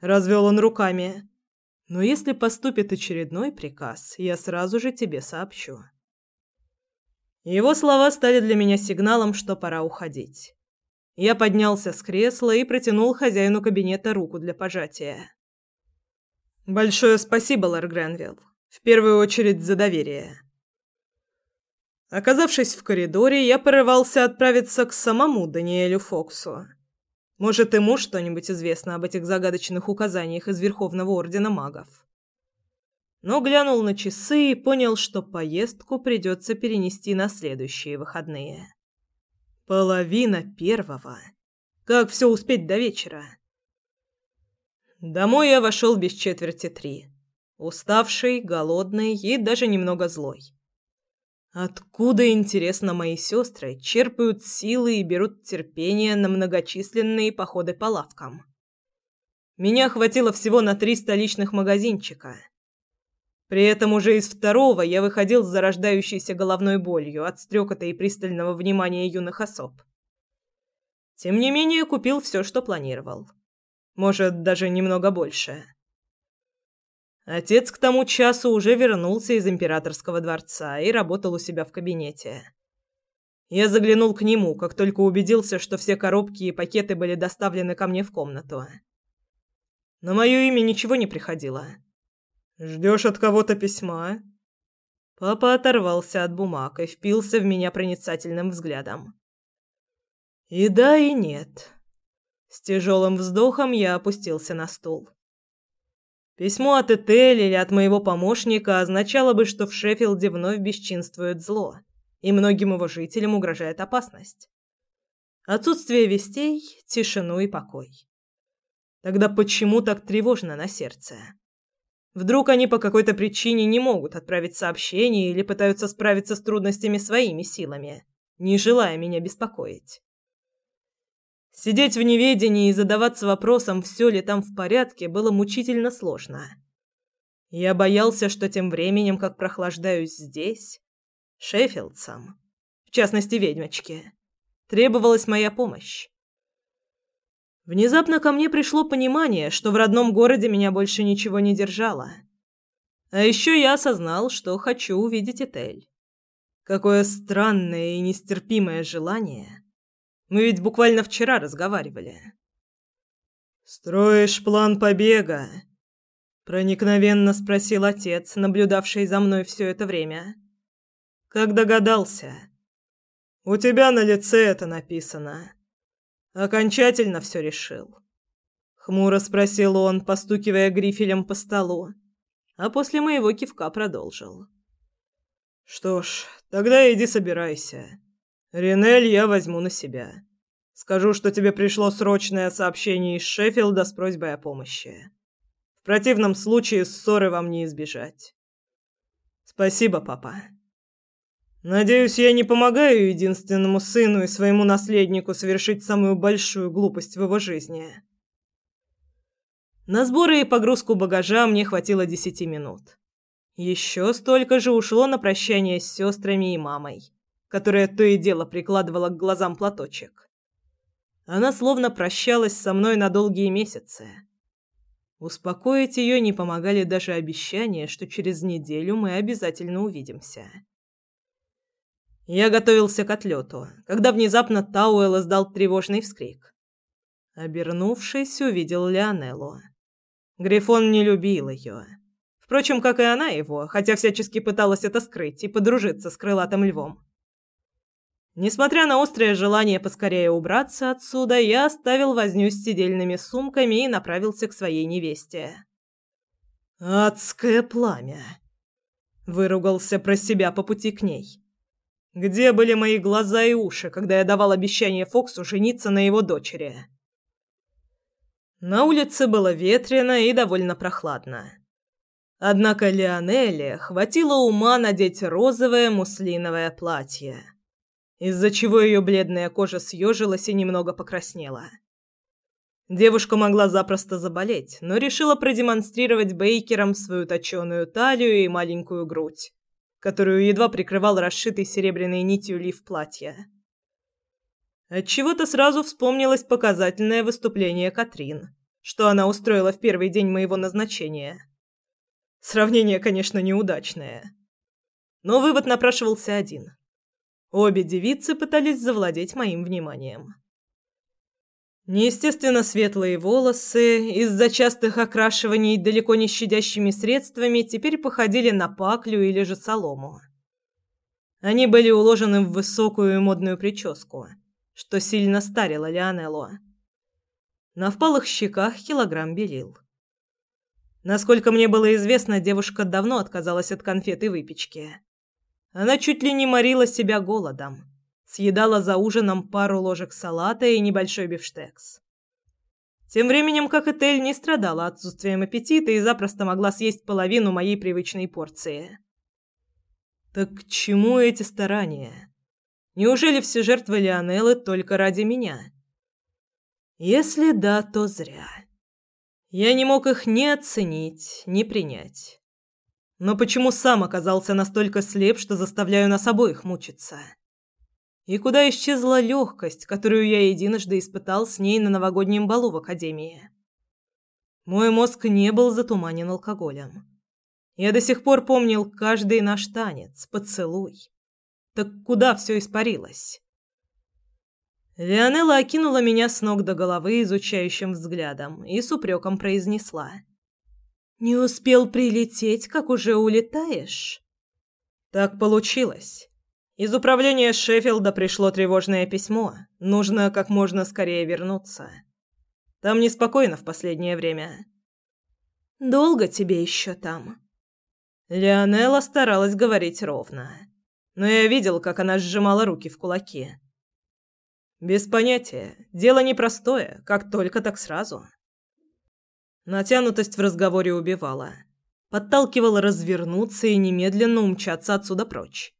Развел он руками. Но если поступит очередной приказ, я сразу же тебе сообщу. Его слова стали для меня сигналом, что пора уходить. Я поднялся с кресла и протянул хозяину кабинета руку для пожатия. Большое спасибо, Лэр Гренвилл. В первую очередь за доверие. Оказавшись в коридоре, я порывался отправиться к самому Даниэлю Фоксу. Может, ему что-нибудь известно об этих загадочных указаниях из Верховного Ордена Магов. Но глянул на часы и понял, что поездку придется перенести на следующие выходные. Половина первого. Как все успеть до вечера? Домой я вошел без четверти три. Уставший, голодный и даже немного злой. Откуда, интересно, мои сестры черпают силы и берут терпение на многочисленные походы по лавкам? Меня хватило всего на три столичных магазинчика. При этом уже из второго я выходил с зарождающейся головной болью от стрекота и пристального внимания юных особ. Тем не менее, купил все, что планировал. Может, даже немного больше. Отец к тому часу уже вернулся из императорского дворца и работал у себя в кабинете. Я заглянул к нему, как только убедился, что все коробки и пакеты были доставлены ко мне в комнату. На мое имя ничего не приходило. «Ждешь от кого-то письма?» Папа оторвался от бумаг и впился в меня проницательным взглядом. «И да, и нет». С тяжелым вздохом я опустился на стул. Письмо от Этель или от моего помощника означало бы, что в Шеффилде вновь бесчинствует зло, и многим его жителям угрожает опасность. Отсутствие вестей, тишину и покой. Тогда почему так тревожно на сердце? Вдруг они по какой-то причине не могут отправить сообщение или пытаются справиться с трудностями своими силами, не желая меня беспокоить. Сидеть в неведении и задаваться вопросом, все ли там в порядке, было мучительно сложно. Я боялся, что тем временем, как прохлаждаюсь здесь, шеффилдцам, в частности ведьмочке, требовалась моя помощь. Внезапно ко мне пришло понимание, что в родном городе меня больше ничего не держало. А еще я осознал, что хочу увидеть Этель. Какое странное и нестерпимое желание мы ведь буквально вчера разговаривали. Строишь план побега? проникновенно спросил отец, наблюдавший за мной все это время. Как догадался? У тебя на лице это написано. Окончательно все решил. Хмуро спросил он, постукивая грифелем по столу, а после моего кивка продолжил. Что ж, тогда иди собирайся. Ринель я возьму на себя. Скажу, что тебе пришло срочное сообщение из Шеффилда с просьбой о помощи. В противном случае ссоры вам не избежать. Спасибо, папа. Надеюсь, я не помогаю единственному сыну и своему наследнику совершить самую большую глупость в его жизни. На сборы и погрузку багажа мне хватило десяти минут. Еще столько же ушло на прощание с сестрами и мамой которая то и дело прикладывала к глазам платочек. Она словно прощалась со мной на долгие месяцы. Успокоить ее не помогали даже обещания, что через неделю мы обязательно увидимся. Я готовился к отлету, когда внезапно Тауэлл издал тревожный вскрик. Обернувшись, увидел Леонеллу. Грифон не любил ее. Впрочем, как и она его, хотя всячески пыталась это скрыть и подружиться с крылатым львом. Несмотря на острое желание поскорее убраться отсюда, я оставил возню с сидельными сумками и направился к своей невесте. «Адское пламя!» Выругался про себя по пути к ней. «Где были мои глаза и уши, когда я давал обещание Фоксу жениться на его дочери?» На улице было ветрено и довольно прохладно. Однако Леонелле хватило ума надеть розовое муслиновое платье из-за чего ее бледная кожа съежилась и немного покраснела. Девушка могла запросто заболеть, но решила продемонстрировать бейкерам свою точеную талию и маленькую грудь, которую едва прикрывал расшитый серебряной нитью лиф платья. Отчего-то сразу вспомнилось показательное выступление Катрин, что она устроила в первый день моего назначения. Сравнение, конечно, неудачное. Но вывод напрашивался один. Обе девицы пытались завладеть моим вниманием. Неестественно светлые волосы из-за частых окрашиваний далеко не щадящими средствами теперь походили на паклю или же солому. Они были уложены в высокую и модную прическу, что сильно старило Леонелло. На впалых щеках килограмм белил. Насколько мне было известно, девушка давно отказалась от конфет и выпечки. Она чуть ли не морила себя голодом. Съедала за ужином пару ложек салата и небольшой бифштекс. Тем временем Кокотель не страдала отсутствием аппетита и запросто могла съесть половину моей привычной порции. Так к чему эти старания? Неужели все жертвы Лионеллы только ради меня? Если да, то зря. Я не мог их ни оценить, ни принять. Но почему сам оказался настолько слеп, что заставляю нас обоих мучиться? И куда исчезла легкость, которую я единожды испытал с ней на новогоднем балу в академии? Мой мозг не был затуманен алкоголем. Я до сих пор помнил каждый наш танец, поцелуй. Так куда все испарилось? Леонела окинула меня с ног до головы изучающим взглядом и с упреком произнесла — не успел прилететь, как уже улетаешь? Так получилось. Из управления Шеффилда пришло тревожное письмо. Нужно как можно скорее вернуться. Там неспокойно в последнее время. Долго тебе еще там? Леонела старалась говорить ровно, но я видел, как она сжимала руки в кулаки. Без понятия. Дело непростое, как только так сразу. Натянутость в разговоре убивала. Подталкивала развернуться и немедленно умчаться отсюда прочь.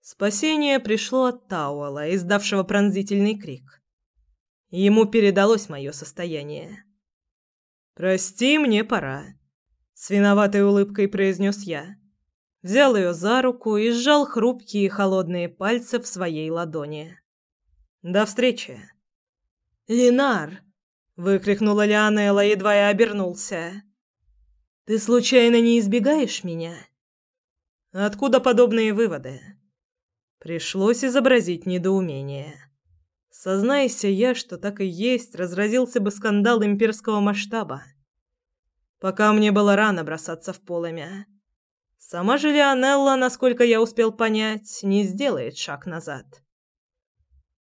Спасение пришло от Тауэла, издавшего пронзительный крик. Ему передалось мое состояние. «Прости, мне пора», — с виноватой улыбкой произнес я. Взял ее за руку и сжал хрупкие холодные пальцы в своей ладони. «До встречи». «Линар!» Выкрикнула Лианелла, едва я обернулся. Ты случайно не избегаешь меня? Откуда подобные выводы? Пришлось изобразить недоумение. Сознайся я, что так и есть, разразился бы скандал имперского масштаба. Пока мне было рано бросаться в полымя. Сама же Лианелла, насколько я успел понять, не сделает шаг назад.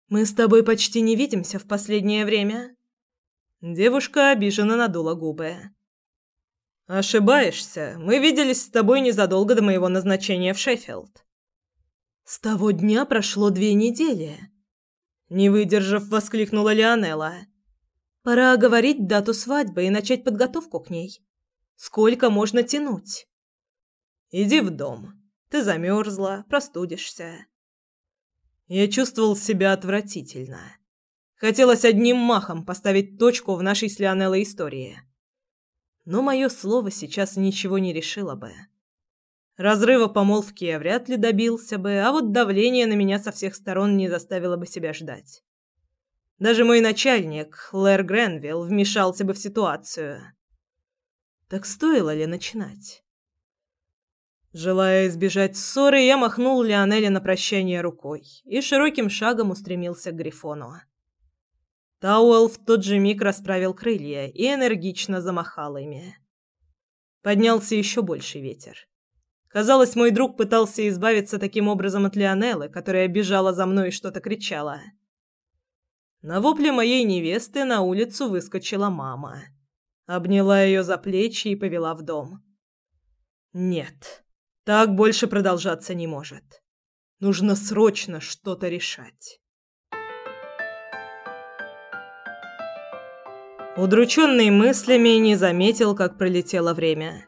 Мы с тобой почти не видимся в последнее время. Девушка обиженно надула губы. Ошибаешься. Мы виделись с тобой незадолго до моего назначения в Шеффилд. С того дня прошло две недели. Не выдержав, воскликнула Леонела. Пора оговорить дату свадьбы и начать подготовку к ней. Сколько можно тянуть? Иди в дом. Ты замерзла, простудишься. Я чувствовал себя отвратительно. Хотелось одним махом поставить точку в нашей с Лионеллой истории. Но мое слово сейчас ничего не решило бы. Разрыва помолвки я вряд ли добился бы, а вот давление на меня со всех сторон не заставило бы себя ждать. Даже мой начальник, Лэр Гренвилл, вмешался бы в ситуацию. Так стоило ли начинать? Желая избежать ссоры, я махнул Леонеле на прощание рукой и широким шагом устремился к Грифону. Тауэлл в тот же миг расправил крылья и энергично замахал ими. Поднялся еще больший ветер. Казалось, мой друг пытался избавиться таким образом от Леонеллы, которая бежала за мной и что-то кричала. На вопле моей невесты на улицу выскочила мама. Обняла ее за плечи и повела в дом. «Нет, так больше продолжаться не может. Нужно срочно что-то решать». Удрученный мыслями не заметил, как пролетело время.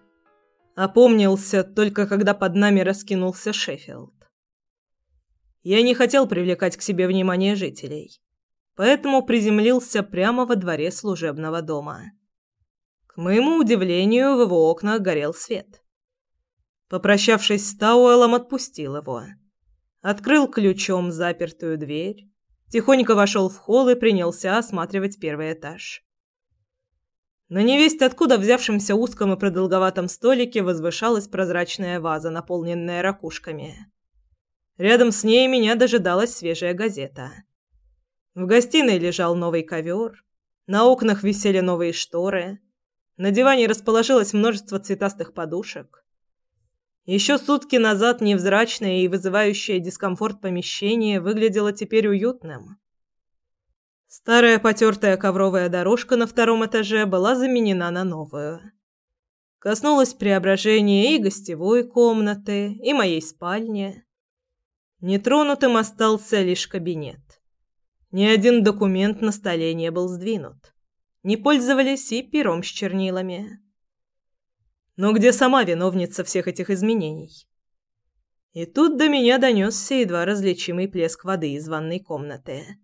Опомнился только когда под нами раскинулся Шеффилд. Я не хотел привлекать к себе внимание жителей, поэтому приземлился прямо во дворе служебного дома. К моему удивлению, в его окнах горел свет. Попрощавшись с Тауэлом, отпустил его. Открыл ключом запертую дверь, тихонько вошел в холл и принялся осматривать первый этаж. На невесть откуда взявшемся узком и продолговатом столике возвышалась прозрачная ваза, наполненная ракушками. Рядом с ней меня дожидалась свежая газета. В гостиной лежал новый ковер, на окнах висели новые шторы, на диване расположилось множество цветастых подушек. Еще сутки назад невзрачное и вызывающее дискомфорт помещение выглядело теперь уютным. Старая потертая ковровая дорожка на втором этаже была заменена на новую. Коснулось преображения и гостевой комнаты, и моей спальни. Нетронутым остался лишь кабинет. Ни один документ на столе не был сдвинут. Не пользовались и пером с чернилами. Но где сама виновница всех этих изменений? И тут до меня донесся едва различимый плеск воды из ванной комнаты.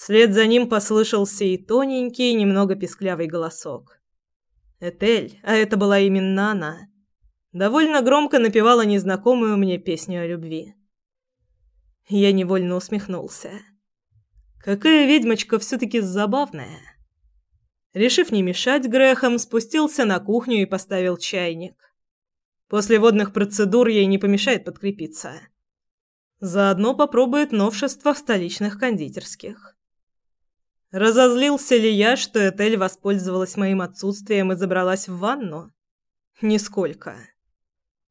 Вслед за ним послышался и тоненький, немного песклявый голосок. Этель, а это была именно она, довольно громко напевала незнакомую мне песню о любви. Я невольно усмехнулся. Какая ведьмочка все-таки забавная. Решив не мешать грехам, спустился на кухню и поставил чайник. После водных процедур ей не помешает подкрепиться. Заодно попробует новшества столичных кондитерских. Разозлился ли я, что Этель воспользовалась моим отсутствием и забралась в ванну? Нисколько.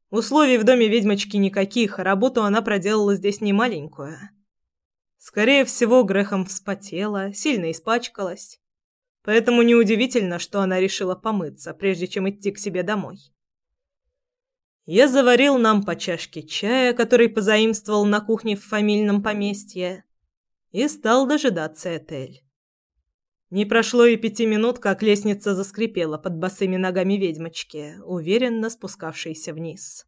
Условий в доме ведьмочки никаких, а работу она проделала здесь немаленькую. Скорее всего, грехом вспотела, сильно испачкалась. Поэтому неудивительно, что она решила помыться, прежде чем идти к себе домой. Я заварил нам по чашке чая, который позаимствовал на кухне в фамильном поместье, и стал дожидаться Этель. Не прошло и пяти минут, как лестница заскрипела под босыми ногами ведьмочки, уверенно спускавшейся вниз.